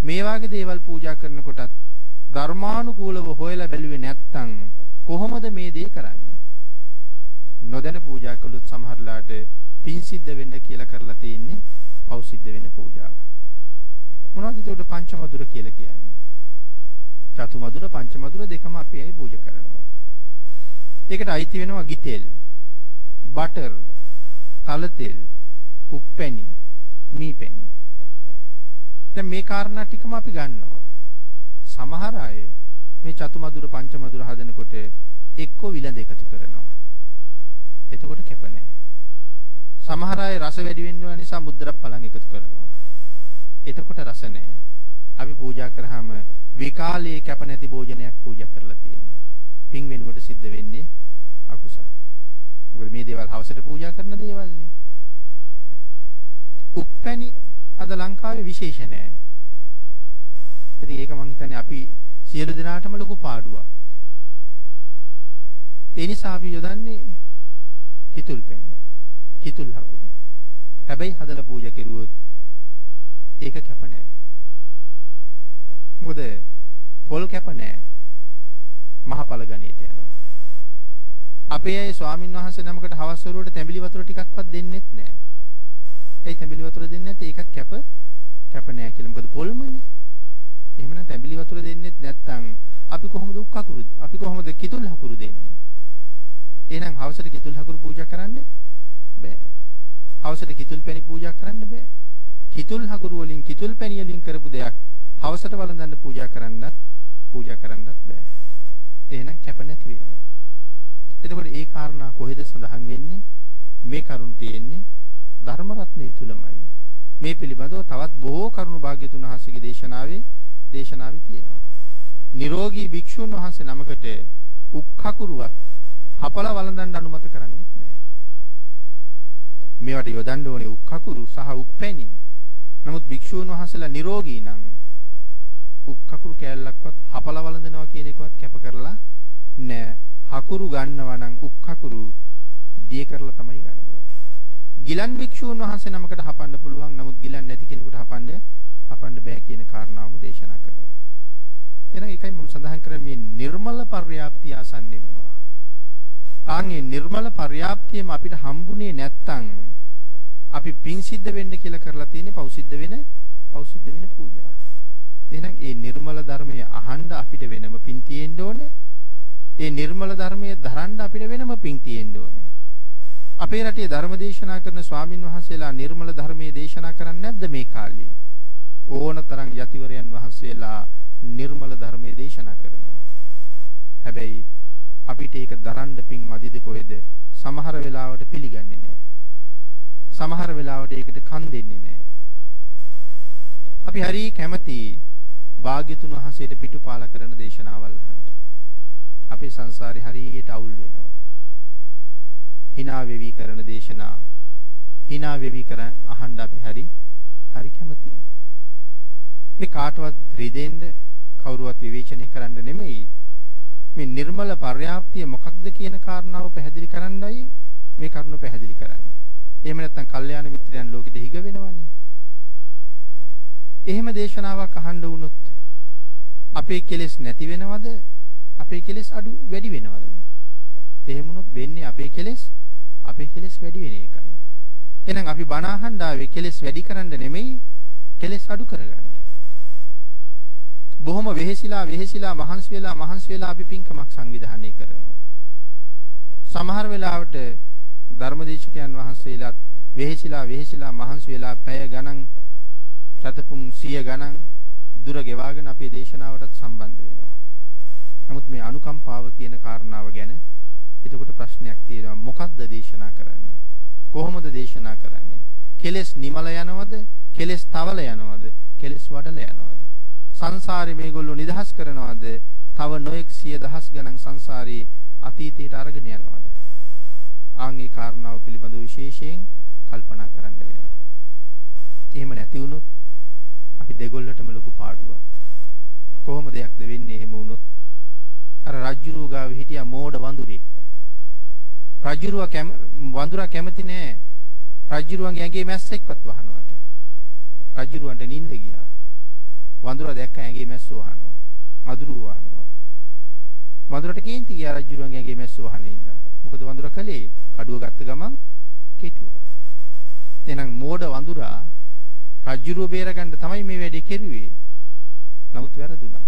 මේ වගේ දේවල් පූජා කරනකොටත් ධර්මානුකූලව හොයලා බැලුවේ නැත්තම් කොහොමද මේ දේ කරන්නේ? නොදැන පූජා කළොත් සමහරලාට පින් සිද්ධ වෙන්න කියලා කරලා තියෙන්නේ පව් සිද්ධ වෙන පූජාවක්. මොනවද ඒකට පංචමදුර කියලා කියන්නේ? චතුමදුර පංචමදුර දෙකම අපි අය පූජා කරනවා ඒකට අයිති වෙනවා ගිතෙල්. බටර්, තල තෙල්, උප්පැණි, මීපැණි. දැන් මේ කාරණා ටිකම අපි ගන්නවා. සමහර අය මේ චතුමදුර පංචමදුර හදනකොට එක්ක විලඳ එකතු කරනවා. එතකොට කැප නැහැ. සමහර අය රස වැඩි වෙන්න නිසා මුද්දරක් පලං එකතු කරනවා. එතකොට රස නැහැ. අපි පූජා කරාම විකාලයේ කැප නැති භෝජනයක් පූජා කරලා තියෙන්නේ. පින් වෙනුවට සිද්ධ වෙන්නේ අකුසල. මොකද මේ දේවල් හවසට පූජා කරන දේවල්නේ. උප්පැණි අද ලංකාවේ විශේෂ නෑ. ඉතින් ඒක මං හිතන්නේ අපි සියලු දෙනාටම ලොකු පාඩුවක්. ඒ නිසා අපි යොදන්නේ කිතුල් පැණි. කිතුල් හකුරු. හැබැයි හදලා පූජා කෙරුවොත් ඒක කැප නෑ. මොකද පොල් කැප නෑ. මහපල ගණයට යනවා. අපේ අය ස්වාමින් වහන්සේ නමකට හවස් වරුවට තැඹිලි වතුර ටිකක්වත් දෙන්නෙත් නැහැ. ඒ තැඹිලි වතුර දෙන්නේ නැත්නම් ඒකත් කැප කැප නැහැ කියලා. මොකද පොල්මනේ. එහෙමනම් තැඹිලි වතුර දෙන්නෙත් නැත්නම් අපි කොහොමද උක් හකුරු අපි කොහොමද කිතුල් හකුරු දෙන්නේ? එහෙනම් හවසට කිතුල් හකුරු පූජා කරන්න බෑ. හවසට කිතුල් පැණි පූජා කරන්න බෑ. කිතුල් හකුරු වලින් කිතුල් පැණි වලින් කරපු දෙයක් හවසට වළඳන්න පූජා කරන්නත් පූජා කරන්නත් බෑ. එහෙනම් කැප නැති වෙනවා. එතකොට ඒ කාරණා කොහෙද සඳහන් වෙන්නේ? මේ කරුණ තියෙන්නේ ධර්ම රත්නයේ තුලමයි. මේ පිළිබඳව තවත් බොහෝ කරුණු භාග්‍යතුන් වහන්සේගේ දේශනාවේ දේශනාවේ තියෙනවා. නිරෝගී භික්ෂුන් වහන්සේ නමකට උක්හකුරුවත් හපල වළඳන්න අනුමත කරන්නේත් නැහැ. මේවට යොදන්න ඕනේ උක්හකුරු සහ උක්පැණි. නමුත් භික්ෂුන් වහන්සේලා නිරෝගී නම් උක්හකුරු කෑල්ලක්වත් හපල වළඳනවා කියන එකවත් කැප කරලා නැහැ. හකුරු ගන්නවා නම් උක් හකුරු දිය කරලා තමයි ගන්න ඕනේ. ගිලන් භික්ෂූන් වහන්සේ නමකට හපන්න පුළුවන්. නමුත් ගිලන් නැති කෙනෙකුට හපන්න හපන්න බෑ කියන කාරණාවම දේශනා කරනවා. එහෙනම් ඒකයි මම සඳහන් කරන්නේ මේ නිර්මල පර්යාප්තිය ආසන්නෙම්වා. ආන්ගේ නිර්මල පර්යාප්තියම අපිට හම්බුනේ නැත්තම් අපි පින් සිද්ධ වෙන්න කියලා කරලා තියෙන්නේ පව් සිද්ධ වෙන පව් සිද්ධ වෙන පූජා. එහෙනම් මේ නිර්මල ධර්මයේ අහන්න අපිට වෙනම පින් තියෙන්න ඕනේ. ඒ නිර්මල ධර්මයේ දරන්න අපිට වෙනම පින් තියෙන්න ඕනේ. අපේ රටේ ධර්ම දේශනා කරන ස්වාමින් වහන්සේලා නිර්මල ධර්මයේ දේශනා කරන්නේ නැද්ද මේ කාලේ? ඕන තරම් යතිවරයන් වහන්සේලා නිර්මල ධර්මයේ දේශනා කරනවා. හැබැයි අපිට ඒක දරන්න පින් මදිද කොහෙද? සමහර වෙලාවට පිළිගන්නේ නැහැ. සමහර වෙලාවට ඒකට කන් දෙන්නේ නැහැ. අපි හරි කැමති භාග්‍යතුන් වහන්සේට පිටුපාල කරන දේශනාවල් අහන්න. අපේ සංසාරේ හරියට අවුල් වෙනවා. hina වෙවි කරන දේශනා hina වෙවි කර අහන්න අපි හරි හරි කැමතියි. මේ කාටවත් රිදෙන්න කවුරුවත් විවේචනය කරන්න නෙමෙයි. මේ නිර්මල පර්යාප්තිය මොකක්ද කියන කාරණාව පැහැදිලි කරන්නයි මේ කරුණ පැහැදිලි කරන්නේ. එහෙම නැත්නම් කල්යාණ මිත්‍රයන් ලෝකෙට හිග වෙනවනේ. එහෙම දේශනාවක් අහන්න වුණොත් අපේ කෙලෙස් නැති වෙනවද? අපේ කෙලෙස් අඩු වැඩි වෙනවද? එහෙම වුණොත් වෙන්නේ අපේ කෙලෙස් අපේ කෙලෙස් වැඩි වෙන එකයි. එහෙනම් අපි බණ අහන්න ආවේ කෙලෙස් වැඩි කරන්න නෙමෙයි කෙලෙස් අඩු කරගන්න. බොහොම වෙහෙසිලා වෙහෙසිලා මහන්සි වෙලා මහන්සි වෙලා අපි පින්කමක් සංවිධානය කරනවා. සමහර වෙලාවට ධර්මදේශකයන් වහන්සේලාත් වෙහෙසිලා වෙහෙසිලා මහන්සි වෙලා පැය ගණන් සතපුම් 100 ගණන් දුර ගෙවාගෙන අපේ දේශනාවටත් සම්බන්ධ වෙනවා. නමුත් මේ අනුකම්පාව කියන කාරණාව ගැන එතකොට ප්‍රශ්නයක් තියෙනවා මොකක්ද දේශනා කරන්නේ? කොහොමද දේශනා කරන්නේ? කෙලස් නිමල යනවද? කෙලස් තවල යනවද? කෙලස් වඩල යනවද? සංසාරේ මේගොල්ලෝ නිදහස් කරනවද? තව නොඑක් සිය දහස් ගණන් සංසාරේ අතීතයට අරගෙන යනවද? ආන්ගේ කාරණාව පිළිබඳව විශේෂයෙන් කල්පනා කරන්න වෙනවා. එහෙම නැති වුණොත් අපි දෙගොල්ලටම ලොකු පාඩුවක්. කොහොම දෙයක්ද වෙන්නේ එහෙම වුණොත්? අර රජ්ජුරුව ගාව හිටියා මෝඩ වඳුරෙක්. රජ්ජුරුව වඳුරා කැමති නෑ රජ්ජුරුවන්ගේ ඇඟේ මැස්සෙක්වත් වහනවට. රජ්ජුරුවන්ට නිින්ද ගියා. වඳුරා දැක්ක ඇඟේ මැස්සෝ වහනවා. මදුරුව වහනවා. වඳුරට කේන්ති ගියා රජ්ජුරුවන්ගේ ඇඟේ මැස්සෝ වහන ඉඳලා. මොකද වඳුරා කළේ? කඩුව ගත්ත ගමන් කෙටුවා. එහෙනම් මෝඩ වඳුරා රජ්ජුරුව බේරගන්න තමයි මේ වැඩේ කෙරුවේ. නමුත් වැරදුනා.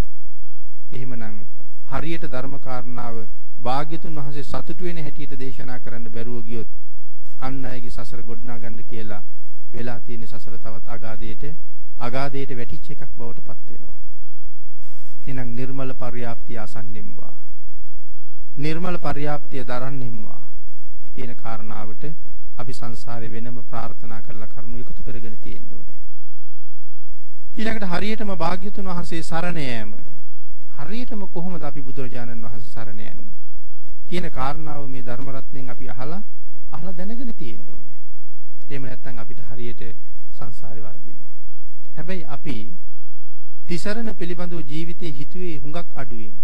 එහෙමනම් හරියට ධර්ම කාරණාව භාග්‍යතුන් වහන්සේ සතුටු වෙන හැටියට දේශනා කරන්න බැරුව ගියොත් අන් අයගේ සසර ගොඩනගා ගන්න කියලා වෙලා තියෙන සසර තවත් අගාධයට අගාධයට වැටිච්ච එකක් බවට පත් වෙනවා. එහෙනම් නිර්මල පර්යාප්තිය අසන්නෙම්වා. නිර්මල පර්යාප්තිය දරන්නෙම්වා කියන කාරණාවට අපි සංසාරේ වෙනම ප්‍රාර්ථනා කරලා කරුණු එකතු කරගෙන තියෙන්න ඕනේ. ඊළඟට හරියටම භාග්‍යතුන් වහන්සේ සරණ යෑම හරියටම කොහොමද අපි බුදුරජාණන් වහන්සේ සරණ යන්නේ කියන කාරණාව මේ ධර්ම රත්නයෙන් අපි අහලා අහලා දැනගෙන තියෙන්න ඕනේ. එහෙම නැත්නම් අපිට හරියට සංසාරේ වර්ධිනවා. හැබැයි අපි තිසරණ පිළිබඳව ජීවිතේ හිතුවේ හුඟක් අඩුවෙන්.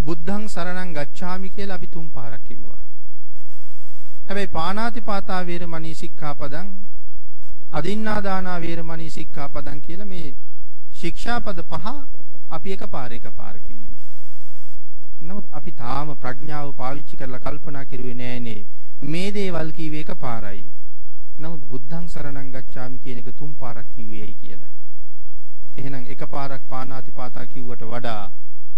බුද්ධං සරණං ගච්ඡාමි කියලා අපි තුන් පාරක් කිව්වා. හැබැයි පාණාතිපාතා වේරමණී සික්ඛාපදං අදින්නා දානා වේරමණී සික්ඛාපදං කියලා මේ ශික්ෂාපද පහ අපි එකපාර එකපාර කිව්වේ. නමුත් අපි තාම ප්‍රඥාව පාවිච්චි කරලා කල්පනා කරුවේ නෑනේ මේ දේවල් කිව්වේ එකපාරයි. නමුත් බුද්ධං සරණං ගච්ඡාමි කියන එක තුන් පාරක් කිව්වේයි කියලා. එහෙනම් එකපාරක් පාණාතිපාතා කිව්වට වඩා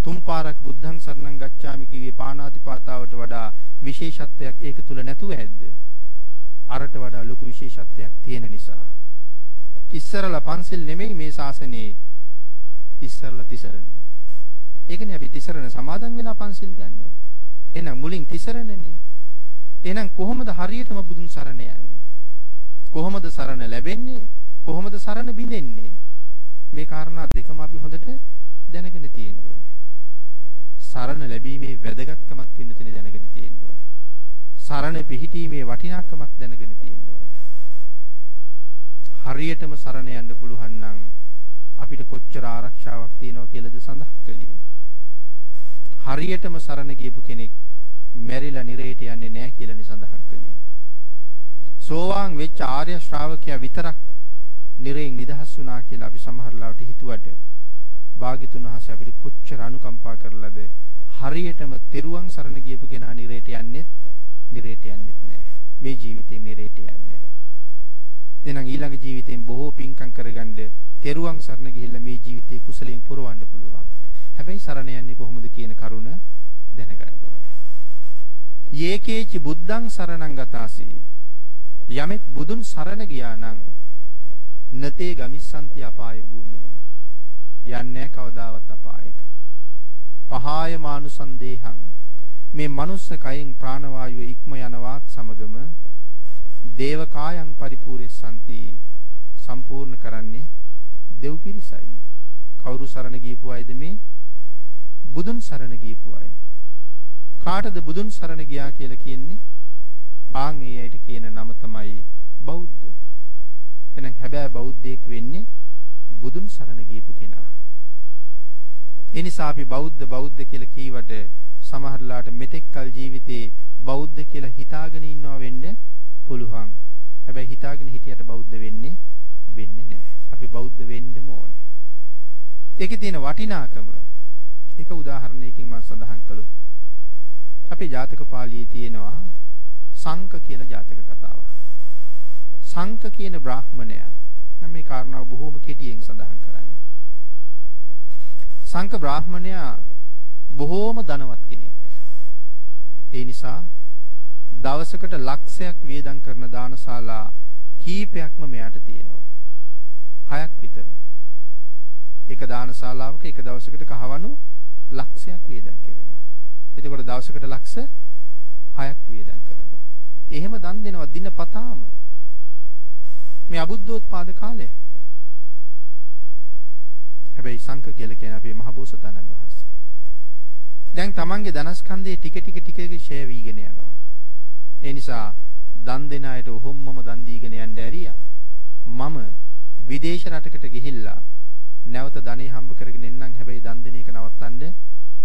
තුන් පාරක් බුද්ධං සරණං ගච්ඡාමි කිව්වේ පාණාතිපාතාවට වඩා විශේෂත්වයක් ඒක තුල නැතුව ඇද්ද? අරට වඩා ලොකු විශේෂත්වයක් තියෙන නිසා. ඉස්සරලා පන්සිල් නෙමෙයි මේ ශාසනයේ ඉස්සරලා තිසරණ. ඒකනේ අපි තිසරණ සමාදන් වෙලා පන්සිල් ගන්න. එහෙනම් මුලින් තිසරණනේ. එහෙනම් කොහොමද හරියටම බුදුන් සරණ යන්නේ? කොහොමද සරණ ලැබෙන්නේ? කොහොමද සරණ බිඳෙන්නේ? මේ කාරණා දෙකම අපි හොඳට දැනගෙන තියෙන්න ඕනේ. සරණ ලැබීමේ වැදගත්කමක් පින්නතුනේ දැනගෙන තියෙන්න ඕනේ. සරණ පිහිටීමේ වටිනාකමක් දැනගෙන තියෙන්න ඕනේ. හරියටම සරණ යන්න පුළුවන් නම් අපිට කොච්චර ආරක්ෂාවක් තියෙනව කියලාද සඳහන් කළේ. හරියටම සරණ ගියපු කෙනෙක් මැරිලා නිරේට යන්නේ නැහැ කියලානේ සඳහන් කළේ. සෝවාන් වෙච්ච ආර්ය ශ්‍රාවකයා විතරක් නිරයෙන් නිදහස් වුණා කියලා අපි සමහර ලාවට හිතුවට භාග්‍යතුන් වහන්සේ අපිට කොච්චර අනුකම්පා කරලාද හරියටම තෙරුවන් සරණ ගියපු කෙනා නිරේට යන්නේ නිරේට යන්නේත් නැහැ. මේ ජීවිතේ නිරේට යන්නේ නැහැ. එහෙනම් ඊළඟ ජීවිතෙන් බොහෝ පින්කම් කරගන්න තෙරුවන් සරණ ගිහිල්ලා මේ ජීවිතේ කුසලයෙන් පුරවන්න පුළුවන්. හැබැයි සරණ යන්නේ කොහොමද කියන කරුණ දැනගන්න ඕනේ. යේකේචි බුද්ධං සරණං ගතාසී යමෙක් බුදුන් සරණ ගියා නම් නතේ ගමිස්සන්ති අපාය භූමිය යන්නේ කවදාවත් අපායක පහාය මානුසන්දේහං මේ මනුස්ස කයෙන් ප්‍රාණවායුව ඉක්ම යනවාත් සමගම දේව කායං පරිපූර්ණසන්ති සම්පූර්ණ කරන්නේ දෙව් පිරිසයි කවුරු සරණ ගියපු අයද මේ බුදුන් සරණ ගියපු අය කාටද බුදුන් සරණ ගියා කියලා කියන්නේ ආන් ඒ අයට කියන නම තමයි බෞද්ධ එහෙනම් හැබැයි බෞද්ධයෙක් වෙන්නේ බුදුන් සරණ ගියපු කෙනා. ඒ නිසා අපි බෞද්ධ බෞද්ධ කියලා කීවට සමහරලාට මෙතෙක් කල ජීවිතේ බෞද්ධ කියලා හිතාගෙන ඉන්නවා වෙන්න පුළුවන්. හැබැයි හිතාගෙන හිටියට බෞද්ධ වෙන්නේ වෙන්නේ නැහැ. අපි බෞද්ධ වෙන්නම ඕනේ. ඒකේ තියෙන වටිනාකම එක උදාහරණයකින් මම සඳහන් කළොත් අපේ ජාතක පාළියේ තියෙනවා සංක කියලා ජාතක කතාවක්. සංක කියන බ්‍රාහ්මණයා මම මේ කාරණාව බොහොම කෙටියෙන් සඳහන් කරන්නේ. සංක බ්‍රාහ්මණයා බොහොම ධනවත් කෙනෙක්. ඒ නිසා දවසකට ලක්ෂයක් වියදම් කරන දානශාලා කීපයක්ම මෙයාට තියෙනවා. හයක් විතර. එක දානශාලාවක එක දවසකට කහවණු ලක්ෂයක් වියදම් කරනවා. එතකොට දවසකට ලක්ෂ 6ක් වියදම් කරනවා. එහෙම දන් දෙනවා දිනපතාම. මේ අබුද්ධෝත්පාද කාලයක්. හැබැයි සංක කියලා කියන්නේ අපේ මහබෝසතාණන් වහන්සේ. දැන් තමන්ගේ ධනස්කන්ධයේ ටික ටික ටික ෂේ වීගෙන යනවා. ඒ නිසා දන් දෙන අයට ඔහොම්මම දන් දීගෙන යන්න ඇරියා. මම විදේශ රටකට ගිහිල්ලා නැවත ධනෙ හම්බ කරගෙන එන්නම් හැබැයි දන් දෙන එක නවත්තන්න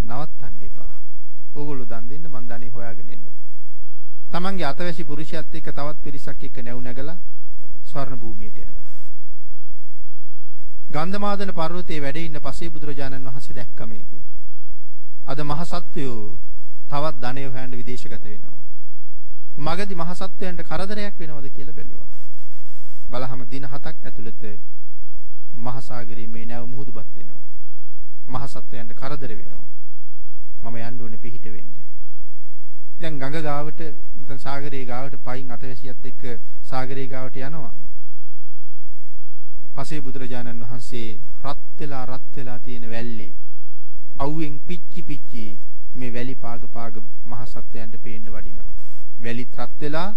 නවත්තන්න එපා. ඕගොල්ලෝ දන් දෙන්න මං ධනෙ හොයාගෙන එන්න. තමන්ගේ අතවැසි පුරුෂයත් එක්ක තවත් පිරිසක් එක්ක නැව් නැගලා ස්වර්ණ භූමියට යනවා. ගන්ධමාදන පර්වතයේ වැඩ ඉන්න පසේ බුදුරජාණන් වහන්සේ දැක්ක මේක. අද මහ සත්වයෝ තවත් ධනෙ හොයන්න විදේශගත වෙනවා. මගදී මහ සත්වයන්ට කරදරයක් වෙනවද කියලා බැලුවා. බලහම දින 7ක් ඇතුළත මහ සාගරයේ මේ නැව මුහුදුපත් වෙනවා. මහ සත්වයන්ට කරදර වෙනවා. මම යන්න ඕනේ පිහිට වෙන්න. දැන් ගඟ ගාවට නැත්නම් සාගරයේ ගාවට පයින් අතවැසියත් එක්ක සාගරයේ ගාවට යනවා. පසේ බුදුරජාණන් වහන්සේ රත් වෙලා රත් වෙලා තියෙන වැල්ලේ අවුවෙන් පිච්චි පිච්චි මේ වැලි පාග පාග මහ සත්වයන්ට පේන්න වඩිනවා. වැලිත් රත් වෙලා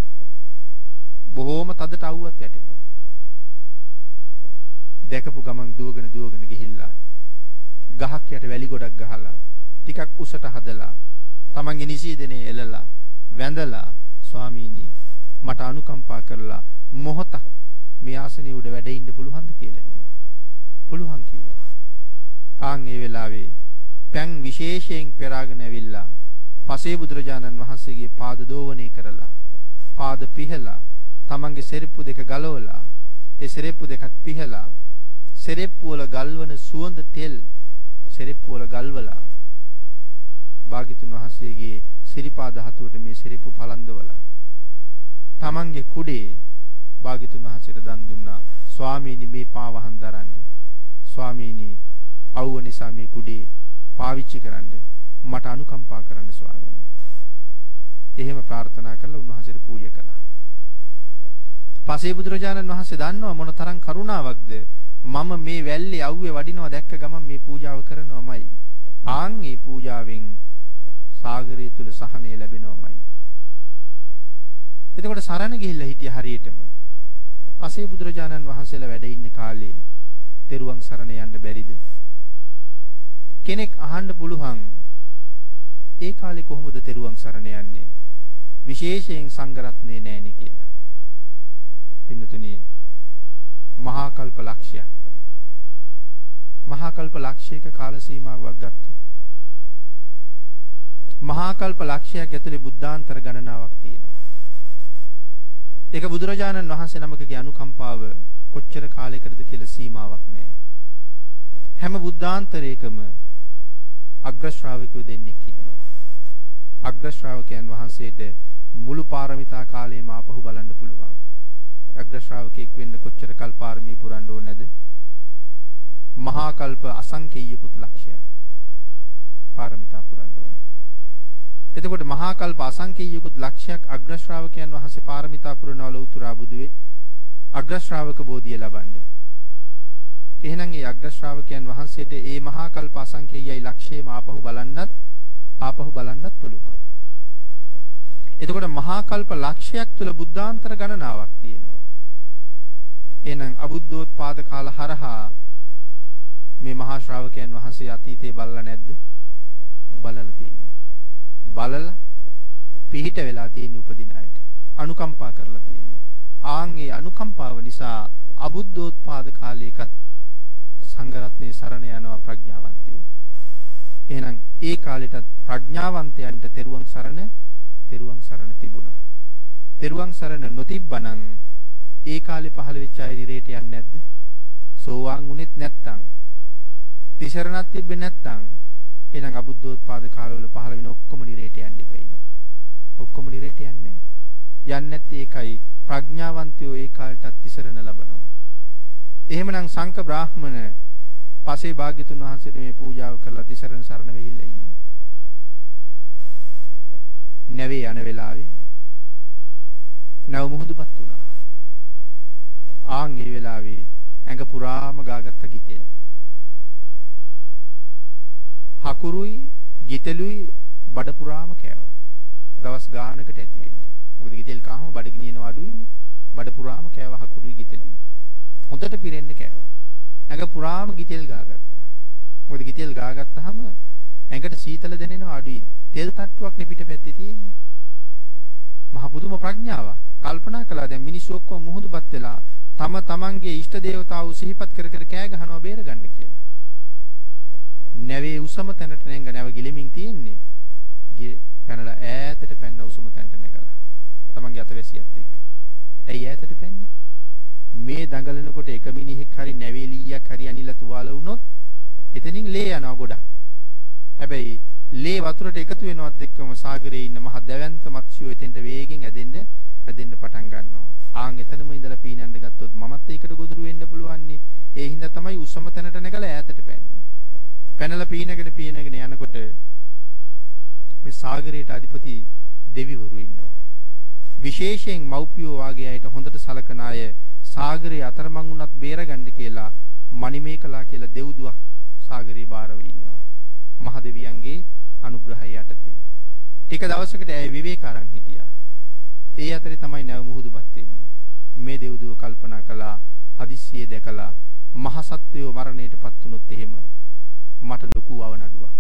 බොහෝම තදට අවුවත් වැටෙනවා. දැකපු ගමන් දුවගෙන දුවගෙන ගිහිල්ලා ගහක් යට වැලි ගොඩක් ගහලා ටිකක් උසට හදලා තමන්ගේ නිසීදනේ එළලා වැඳලා ස්වාමීනි මට අනුකම්පා කරලා මොහොතක් මේ ආසනයේ උඩ වැඩ ඉන්න පුළුවන්ද කියලා ඇහුවා. පුළුවන් කිව්වා. ආන් ඒ වෙලාවේ පැන් විශේෂයෙන් පෙරාගෙන ඇවිල්ලා පසේ බුදුරජාණන් වහන්සේගේ පාද දෝවණය කරලා පාද පිහලා තමන්ගේ සෙරෙප්පු දෙක ගලවලා ඒ සෙරෙප්පු දෙකත් පිහලා සෙරෙප්පු වල ගල්වන සුවඳ තෙල් සෙරෙප්පු වල ගල්වලා භාග්‍යතුන් වහන්සේගේ සිරිපා ධාතුවට මේ සිරිපු පලන්දවලා තමන්ගේ කුඩේ භාග්‍යතුන් වහන්සේට දන් දුන්නා ස්වාමීනි මේ පාවහන් දරන්න ස්වාමීනි අවුව නිසා මේ කුඩේ පාවිච්චි කරන්න. මට අනුකම්පා කරන්න ස්වාමීනි. එහෙම ප්‍රාර්ථනා කරලා උන්වහන්සේට පූජා කළා. පසේ බුදුරජාණන් වහන්සේ දන්නවා මොන තරම් කරුණාවක්ද මම මේ වැල්ලේ අවුවේ වඩිනවා දැක්ක ගමන් මේ පූජාව කරනවමයි ආන් මේ පූජාවෙන් සාගරය තුල සහනය ලැබෙනවමයි. එතකොට සරණ ගිහිල්ලා හිටිය හරියටම පසේ බුදුරජාණන් වහන්සේලා වැඩ ඉන්න කාලේ තෙරුවන් සරණ යන්න බැරිද? කෙනෙක් අහන්න පුළුවන් ඒ කාලේ කොහොමද තෙරුවන් සරණ යන්නේ? විශේෂයෙන් සංඝරත්නේ නැහෙනේ කියලා. පින්නතුනි මහා කල්ප ලක්ෂයක් මහා කල්ප ලක්ෂයක කාල සීමාවක් ගත්තොත් මහා කල්ප ලක්ෂයක් ඇතුලේ බුද්ධාන්තර ගණනාවක් තියෙනවා. ඒක බුදුරජාණන් වහන්සේ නමකගේ අනුකම්පාව කොච්චර කාලයකටද කියලා සීමාවක් නැහැ. හැම බුද්ධාන්තරයකම අග්‍ර ශ්‍රාවකයෝ දෙන්නෙක් ඉන්නවා. අග්‍ර ශ්‍රාවකයන් වහන්සේට මුළු පාරමිතා කාලයම ආපහු බලන්න පුළුවන්. අග්‍ර ශ්‍රාවකෙක් වෙන්න කොච්චර කල් පාරමී පුරන්න ඕනේද? මහා කල්ප අසංකේයිකුත් ලක්ෂයක්. පාරමිතා පුරන්න ඕනේ. එතකොට මහා කල්ප අසංකේයිකුත් ලක්ෂයක් අග්‍ර ශ්‍රාවකයන් වහන්සේ පාරමිතා පුරනවල උතුරා බුදුවේ අග්‍ර ශ්‍රාවක බෝධිය ලබන්නේ. එහෙනම් ඒ අග්‍ර ශ්‍රාවකයන් වහන්සේට ඒ මහා කල්ප අසංකේයයි ලක්ෂයම ආපහු බලන්නත් ආපහු බලන්නත් පුළුවන්. එතකොට මහා කල්ප ලක්ෂයක් තුල බුද්ධාන්තර ගණනාවක් තියෙනවා. එහෙනම් අබුද්ධෝත්පාද කාල හරහා මේ මහා ශ්‍රාවකයන් වහන්සේ අතීතේ බලලා නැද්ද? බලලා තියෙන්නේ. බලලා පිහිට වෙලා තියෙන උපදින අයට අනුකම්පා කරලා තියෙන්නේ. ආන් ඒ අනුකම්පාව නිසා අබුද්ධෝත්පාද කාලයකත් සංඝ රත්නයේ සරණ යනවා ප්‍රඥාවන්තයෝ. එහෙනම් ඒ කාලෙටත් ප්‍රඥාවන්තයන්ට තෙරුවන් සරණ තෙරුවන් සරණ තිබුණා. තෙරුවන් සරණ නොතිබ්බනම් ඒ කාලේ පහළ වෙච්ච අය නිරේට යන්නේ නැද්ද? සෝවාන් උනේත් නැත්තම් තිසරණක් තිබ්බේ නැත්තම් එහෙනම් අබුද්ධෝත්පාද කාලවල පහළ වෙන ඔක්කොම නිරේට යන්න ඉපෙයි. ඔක්කොම නිරේට යන්නේ නැහැ. යන්නේ නැත්තේ ඒකයි ප්‍රඥාවන්තයෝ ඒ කාලටත් තිසරණ ලබනවා. එහෙමනම් සංක බ්‍රාහ්මණ පසේ භාග්‍යතුන් වහන්සේට මේ පූජාව කරලා තිසරණ සරණ වෙවිලා ඉන්නේ. නැවේ යන වෙලාවේ නැව මුහුදුපත් වුණා. ආන් ඒ වෙලාවේ ඇඟ පුරාම ගාගත්ත ගිතෙල්. හකුරුයි ගිතෙලුයි බඩ පුරාම කෑවා. දවස් ගානකට ඇති වෙන්නේ. මොකද ගිතෙල් කාම බඩ ගිනියන අඩුයිනේ. බඩ පුරාම කෑවා හකුරුයි ගිතෙලුයි. හොඳට පිරෙන්න කෑවා. ඇඟ පුරාම ගිතෙල් ගාගත්තා. මොකද ගිතෙල් ගාගත්තාම ඇඟට සීතල දැනෙනවා අඩුයි. තෙල් තට්ටුවක් නේ පිටපැත්තේ තියෙන්නේ. මහ පුදුම ප්‍රඥාවක්. කල්පනා කළා දැන් මිනිස්සු ඔක්කොම මුහුදුපත් වෙලා තම තමන්ගේ ඉෂ්ට දේවතාවු සිහිපත් කර කර කෑ ගහනවා බේර ගන්න කියලා. නැවේ උසම තැනට නැංග නැව ගිලෙමින් තියෙන්නේ. ගිය පැනලා ඈතට පැන්න උසම තැනට නැගලා. තමන්ගේ අතවැසියත් එක්ක. ඇයි ඈතට පැන්නේ? මේ දඟලනකොට එක මිනිහෙක් හරි නැවේලියක් හරි අනිලා තුවාල වුණොත් එතනින් ලේ යනවා ගොඩක්. හැබැයි ලේ වතුරට එකතු වෙනවත් එක්කම සාගරයේ ඉන්න මහ දැවැන්ත මත්ස්‍යෝ එතෙන්ට වේගෙන් ඇදෙන්න ඇදෙන්න පටන් ගන්නවා. ආන් එතනම ඉඳලා පීනන්න ගත්තොත් මමත් ඒකට ගොදුරු වෙන්න පුළුවන් නේ. ඒ හින්දා තමයි උසම තැනට නැගලා ඈතට පැන්නේ. පැනලා පීනගෙන පීනගෙන යනකොට මේ සාගරයට අධිපති දෙවිවරු ඉන්නවා. විශේෂයෙන් මව්පියෝ වාගේ අයට හොඳට සලකන අය සාගරයේ අතරමං වුණත් බේරගන්න කියලා මණිමේකලා කියලා දෙව්දුවක් සාගරේ බාරව ඉන්නවා. මහ දෙවියන්ගේ අනුග්‍රහය යටතේ. ටික දවසකට ඇය විවේක අරන් හිටියා. ඒ අතරේ තමයි නැව මුහුදුපත් වෙන්නේ. මේ දෙව්දුව කල්පනා කළා හදිස්සියේ දැකලා මහ සත්වයෝ මරණයටපත් වුනොත් එහෙම මට ලොකු අවනඩුවක්.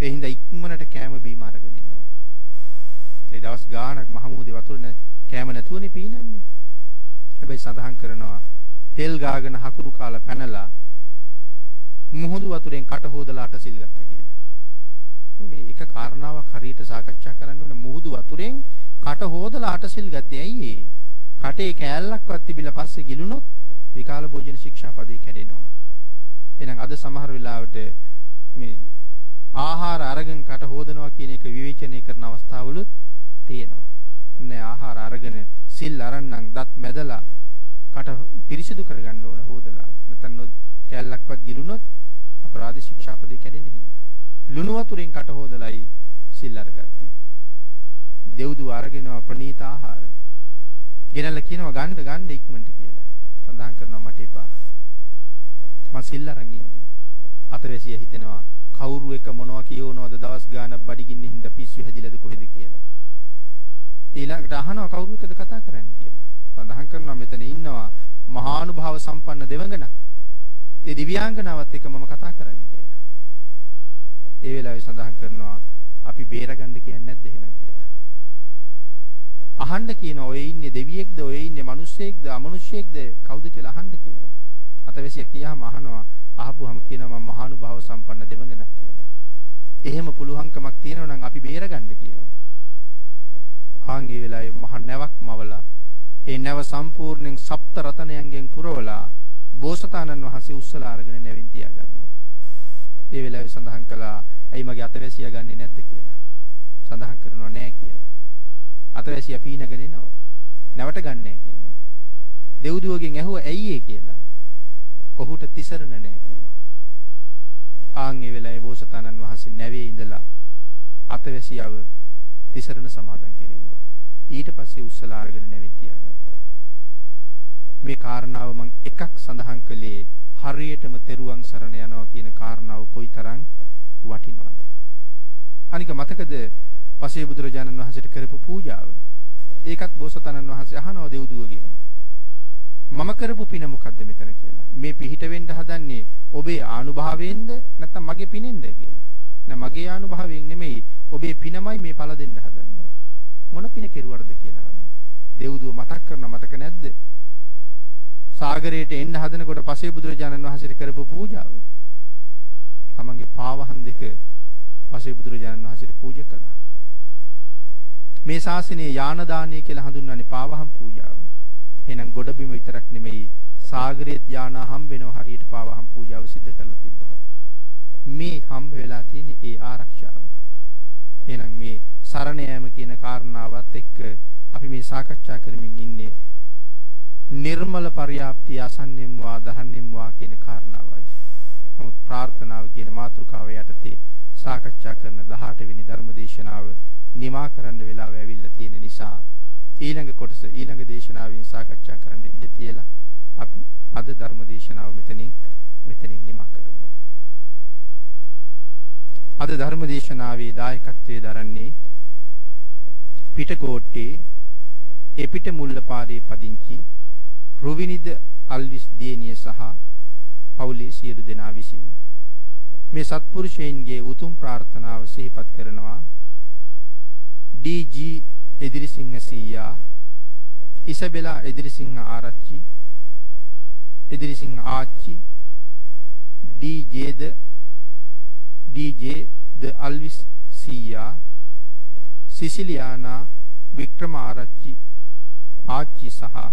ඒ හින්දා ඉක්මනට කෑම බීම අරගෙන එනවා. ඒ දවස් ගාණක් මහ මුහුදේ වතුර කෑම නැතුවනේ පීනන්නේ. හැබැයි සඳහන් කරනවා තෙල් ගාගෙන හකුරු කාලා පැනලා මුහුදු වතුරෙන් කට හොදලා අටසිල් ගත්තා කියලා. මේ එක කාරණාවක් හරියට සාකච්ඡා කරන්න ඕනේ මුහුදු වතුරෙන් කට හොදලා අටසිල් ගත්තේ ඇයි ඒ? කටේ කෑල්ලක්වත් තිබිලා පස්සේ ගිලුනොත් විකාල භෝජන ශික්ෂාපදේ කැඩෙනවා. එහෙනම් අද සමහර වෙලාවට මේ ආහාර අරගෙන කට හොදනවා කියන එක විවේචනය කරන අවස්ථාවලුත් තියෙනවා. නෑ ආහාර අරගෙන සිල් අරන්නම් දත් මැදලා කට පිරිසිදු කරගන්න ඕන හොදලා. නැත්නම් කෑල්ලක්වත් ගිලුනොත් අපරාධ ශික්ෂාපදේ කැඩෙන්න හින්දා. ලුණු වතුරෙන් කට හොදලයි සිල් අරගත්තේ. දෙව්දුව අරගෙනවා ප්‍රණීත ආහාර. ගෙනල්ලා කියනවා ගන්න ගන්න ඉක්මනට කියලා. සඳහන් කරනවා මට එපා. මම සිල් අරන් ඉන්නේ. අතවැසිය හිතෙනවා කවුරු එක මොනවා කියවනවද දවස් ගාණක් බඩගින්නේ හින්දා පිස්සු හැදිලාද කොහෙද කියලා. ඊළඟට අහනවා කවුරු එකද කතා කරන්නේ කියලා. සඳහන් කරනවා මෙතන ඉන්නවා මහානුභාව සම්පන්න දෙවඟනක්. ඒ දිව්‍යාංගනාවත් එක්ක මම කතා කරන්නේ කියලා. ඒ වෙලාවේ සඳහන් කරනවා අපි බේරගන්න කියන්නේ නැද්ද එහෙනම් කියලා. අහන්න කියනවා ඔය ඉන්නේ දෙවියෙක්ද ඔය ඉන්නේ මිනිස්සෙක්ද අමනුෂ්‍යෙක්ද කවුද කියලා අහන්න කියනවා. අතවැසිය කියාම අහනවා අහපුවාම කියනවා මම මහානුභාව සම්පන්න දෙවඟනක් කියලා. එහෙම පුළුවන්කමක් තියෙනවා නම් අපි බේරගන්න කියනවා. ආන් ඒ වෙලාවේ මහ නැවක් මවලා ඒ නැව සම්පූර්ණයෙන් සප්ත රතනයන්ගෙන් පුරවලා බෝසතාණන් වහන්සේ උස්සලා අරගෙන නැවින් තියා ගන්නවා. ඒ වෙලාවේ සඳහන් කළා ඇයි මගේ අතවැසියා ගන්නෙ නැද්ද කියලා. සඳහන් කරනවා නෑ කියලා. අතවැසියා පීනගෙන එනවා. නැවට ගන්නෑ කියනවා. දෙව්දුවගෙන් ඇහුවා ඇයි ඒ කියලා. ඔහුට තිසරණ නෑ කිව්වා. ආන් ඒ වෙලාවේ බෝසතාණන් වහන්සේ නැවේ ඉඳලා අතවැසියව තිසරණ සමාදන් කෙරෙව්වා. ඊට පස්සේ උස්සලා අරගෙන නැවෙන් තියාගත්තා. මේ කාරණාව මම එකක් සඳහන් කළේ හරියටම තෙරුවන් සරණ යනවා කියන කාරණාව කොයිතරම් වටිනවද? අනික මතකද පසේ බුදුරජාණන් වහන්සේට කරපු පූජාව? ඒකත් බෝසතාණන් වහන්සේ අහනවා දෙව්දුවගෙන්. මම කරපු පින මොකද්ද මෙතන කියලා. මේ පිහිට වෙන්න හදන්නේ ඔබේ ආනුභාවයෙන්ද නැත්නම් මගේ පිනෙන්ද කියලා. නෑ මගේ ආනුභාවයෙන් නෙමෙයි ඔබේ පිනමයි මේ පළ දෙන්න හදන්නේ. මොන පින කෙරුවරද කියලා අහනවා. දෙව්දුව මතක් කරන මතක නැද්ද? සාගරයට එන්න හදනකොට පසේ බුදුරජාණන් වහන්සේට කරපු පූජාව. තමන්ගේ පාවහන් දෙක පසේ බුදුරජාණන් වහන්සේට පූජා කළා. මේ ශාසනයේ යාන දානය කියලා හඳුන්වන්නේ පාවහන් පූජාව. එහෙනම් ගොඩබිම විතරක් නෙමෙයි සාගරයේත් යාන හම්බ වෙනව හරියට පාවහන් පූජාව සිද්ධ කරලා තිබ්බා. මේ හම්බ වෙලා තියෙන්නේ ඒ ආරක්ෂාව. එහෙනම් මේ සරණ යාම කියන කාරණාවත් එක්ක අපි මේ සාකච්ඡා කරමින් ඉන්නේ නිර්මල පරියාප්තිය අසන්නෙම් වා දහන්නෙම් වා කියන කාරණාවයි. නමුත් ප්‍රාර්ථනාව කියන මාතෘකාව යටතේ සාකච්ඡා කරන 18 වෙනි ධර්මදේශනාව නිමා කරන්න වෙලාව ඇවිල්ලා තියෙන නිසා ඊළඟ කොටස ඊළඟ දේශනාවෙන් සාකච්ඡා කරන්න ඉඩ තියලා අපි අද ධර්මදේශනාව මෙතනින් මෙතනින් නිමා කරමු. අද ධර්මදේශනාවේ දායකත්වයේ දරන්නේ පිටකෝට්ටේ එපිට මුල්ලපාරේ පදිංචි රුවිනිද අල්විස් දියණිය සහ පවුලේ සියලු දෙනා විසින් මේ සත්පුරුෂයන්ගේ උතුම් ප්‍රාර්ථනාව සිහිපත් කරනවා ඩී.ජී. එදිරිසිංහ සීයා Isabella Edirisinghe Arachchi Edirisinghe ආච්චි D J de D J. De Alwis සීයා Siciliyana Wickrama Arachchi ආච්චි සහ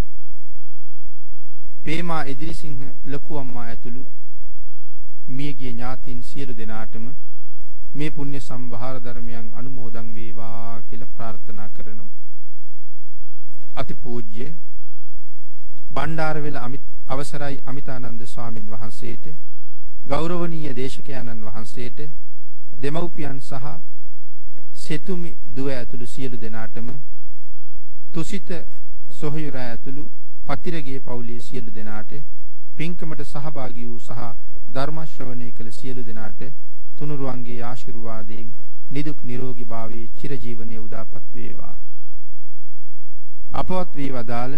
පේමා එදිරිසිංහ ලොකු අම්මා ඇතුළු මියගිය ඥාතීන් සියලු දෙනාටම මේ පුණ්‍ය සම්භාර ධර්මයන් අනුමෝදන් වේවා කියලා ප්‍රාර්ථනා කරනවා. අතිපූජ්‍ය බණ්ඩාරවෙල අවසරයි අමිතානන්ද ස්වාමින් වහන්සේට ගෞරවනීය දේශකයන්න් වහන්සේට දෙමව්පියන් සහ සෙතුමි දුව ඇතුළු සියලු දෙනාටම තුසිත සොහයුරා ඇතුළු පතිරගේ පවුලේ සියලු දෙනාට පින්කමට සහභාගී වූ සහ ධර්ම ශ්‍රවණය කළ සියලු දෙනාට තුනුරුවන්ගේ ආශිර්වාදයෙන් නිදුක් නිරෝගී භාවයේ චිරජීවනයේ උදාපත් වේවා. අපවත් වී වදාළ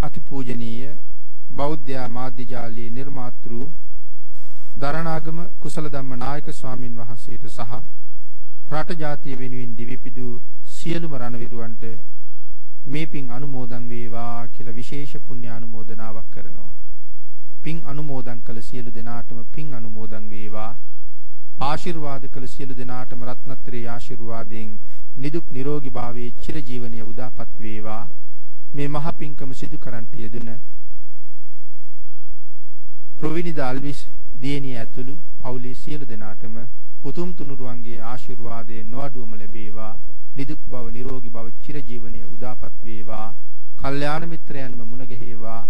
අතිපූජනීය බෞද්ධ මාධ්‍ය ජාලයේ නිර්මාතෘ දරණාගම කුසල ධම්ම නායක ස්වාමින් වහන්සේට සහ රට ජාතිය වෙනුවෙන් දිවිපිදූ සියලුම රණවිරුවන්ට මේ පින් අනුමෝදන් වේවා කියලා විශේෂ පුණ්‍ය අනුමෝදනාවක් කරනවා. පින් අනුමෝදන් කළ සියලු දෙනාටම පින් අනුමෝදන් වේවා. ආශිර්වාද කළ සියලු දෙනාටම රත්නත්‍රයේ ආශිර්වාදයෙන් නිදුක් නිරෝගී භාවයේ චිරජීවනයේ උදාපත් වේවා. මේ මහ පින්කම සිදු කරන්ට යෙදුන ප්‍රවිනිද අල්විස් දියණිය ඇතුළු පවුලේ සියලු දෙනාටම උතුම් තුනුරුවන්ගේ ආශිර්වාදයෙන් නොඅඩුවම ලැබේවා. නිදුක් බව නිරෝගී බව චිරජීවනයේ උදාපත් වේවා. කල්යාණ මිත්‍රයන්ම මුණ ගැහිවා.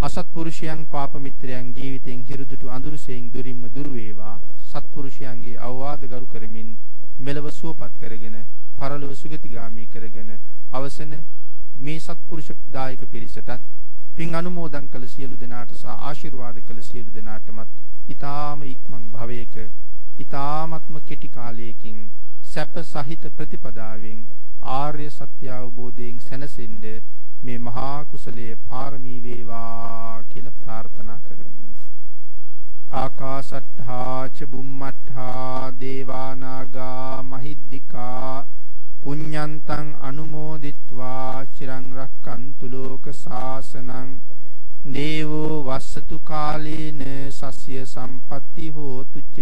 අසත්පුරුෂයන් පාප මිත්‍රයන් ජීවිතෙන් හිරුදුටු අඳුරුසෙන් දුරින්ම දුර වේවා. සත්පුරුෂයන්ගේ අවවාද ගරු කරමින් මෙලව සුවපත් කරගෙන පරලොව සුගතිගාමී කරගෙන අවසන මේ සත්පුරුෂ දායක පිරිසටත් පින් අනුමෝදන් කළ සියලු දෙනාට සහ ආශිර්වාද කළ සියලු දෙනාටමත් ඊ타ම ඉක්මන් භවයක ඊ타මත්ම කෙටි කාලයකින් සැප සහිත ප්‍රතිපදාවෙන් ආර්ය සත්‍ය අවබෝධයෙන් සැනසෙන්න මේ මහා කුසලයේ පාරමී වේවා කියලා ප්‍රාර්ථනා කරමු. ආකාශට්ඨා ච බුම්මට්ඨා දේවානාගා මහිද්దికා පුඤ්ඤන්තං අනුමෝදිත්වා චිරං රක්칸තු ලෝක සාසනං දේවෝ වස්සතු කාලේන සස්්‍ය සම්පatti හෝතු ච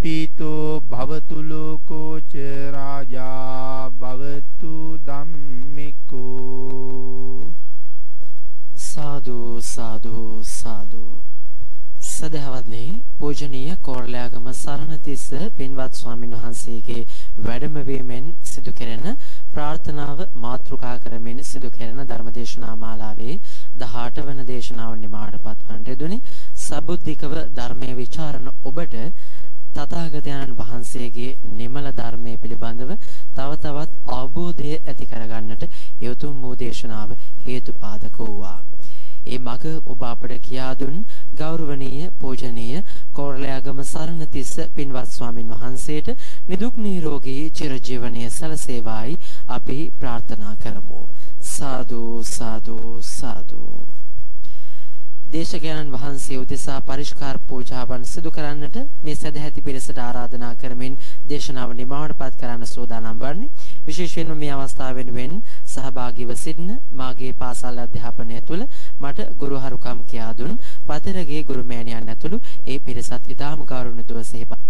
පීතෝ භවතු ලෝකෝ ච රාජා භවතු ධම්මික බික්කෝ සාදු සාදු සාදු. සදහවත්නි පූජනීය කෝරළයාගම සරණතිස්ස පින්වත් ස්වාමින් වහන්සේගේ වැඩමවීමෙන් සිදු කෙරෙන ප්‍රාර්ථනාව මාතෘකා කරමින් සිදු කෙරෙන ධර්මදේශනා මාලාවේ 18 වන දේශනාව නිමාඩපත් වන්නට යෙදුනි. සබුද්ධිකව ධර්මයේ ਵਿਚාරණ ඔබට තථාගතයන්න් වහන්සේගේ නිමල ධර්මයේ පිළිබඳව තව තවත් අවබෝධය ඇති කරගන්නට යොතුම් වූ දේශනාව හේතුපාදක වූවා. ඒ මග ඔබ අපට කියා දුන් ගෞරවනීය පූජනීය කෝරළයාගම සරණතිස්ස පින්වත් ස්වාමින් වහන්සේට නිදුක් නිරෝගී චිරජීවනයේ සලසේවායි අපි ප්‍රාර්ථනා කරමු. සාදු සාදු සාදු දේශකයන්න් වහන්සේ උදෙසා පරිස්කාර පූජාවන් සිදු කරන්නට මේ සදැහැති පිරිසට ආරාධනා කරමින් දේශනාව නිමාවටපත් කරන්න සූදානම් වන්නේ විශේෂයෙන්ම මේ අවස්ථාව වෙනුවෙන් සහභාගීව සිටින මාගේ පාසල් අධ්‍යාපනය තුළ මට ගුරුහරුකම් කියා දුන් පතරගේ ගුරු මෑණියන් ඇතුළු ඒ පිරිසත් ඉතාම ගෞරවණීයව සිහිපත්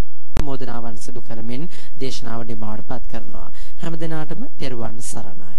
මොදනාවන් සිදු කරමින් දේශනාව නිමාවටපත් කරනවා. හැම දිනාටම තෙරුවන් සරණයි.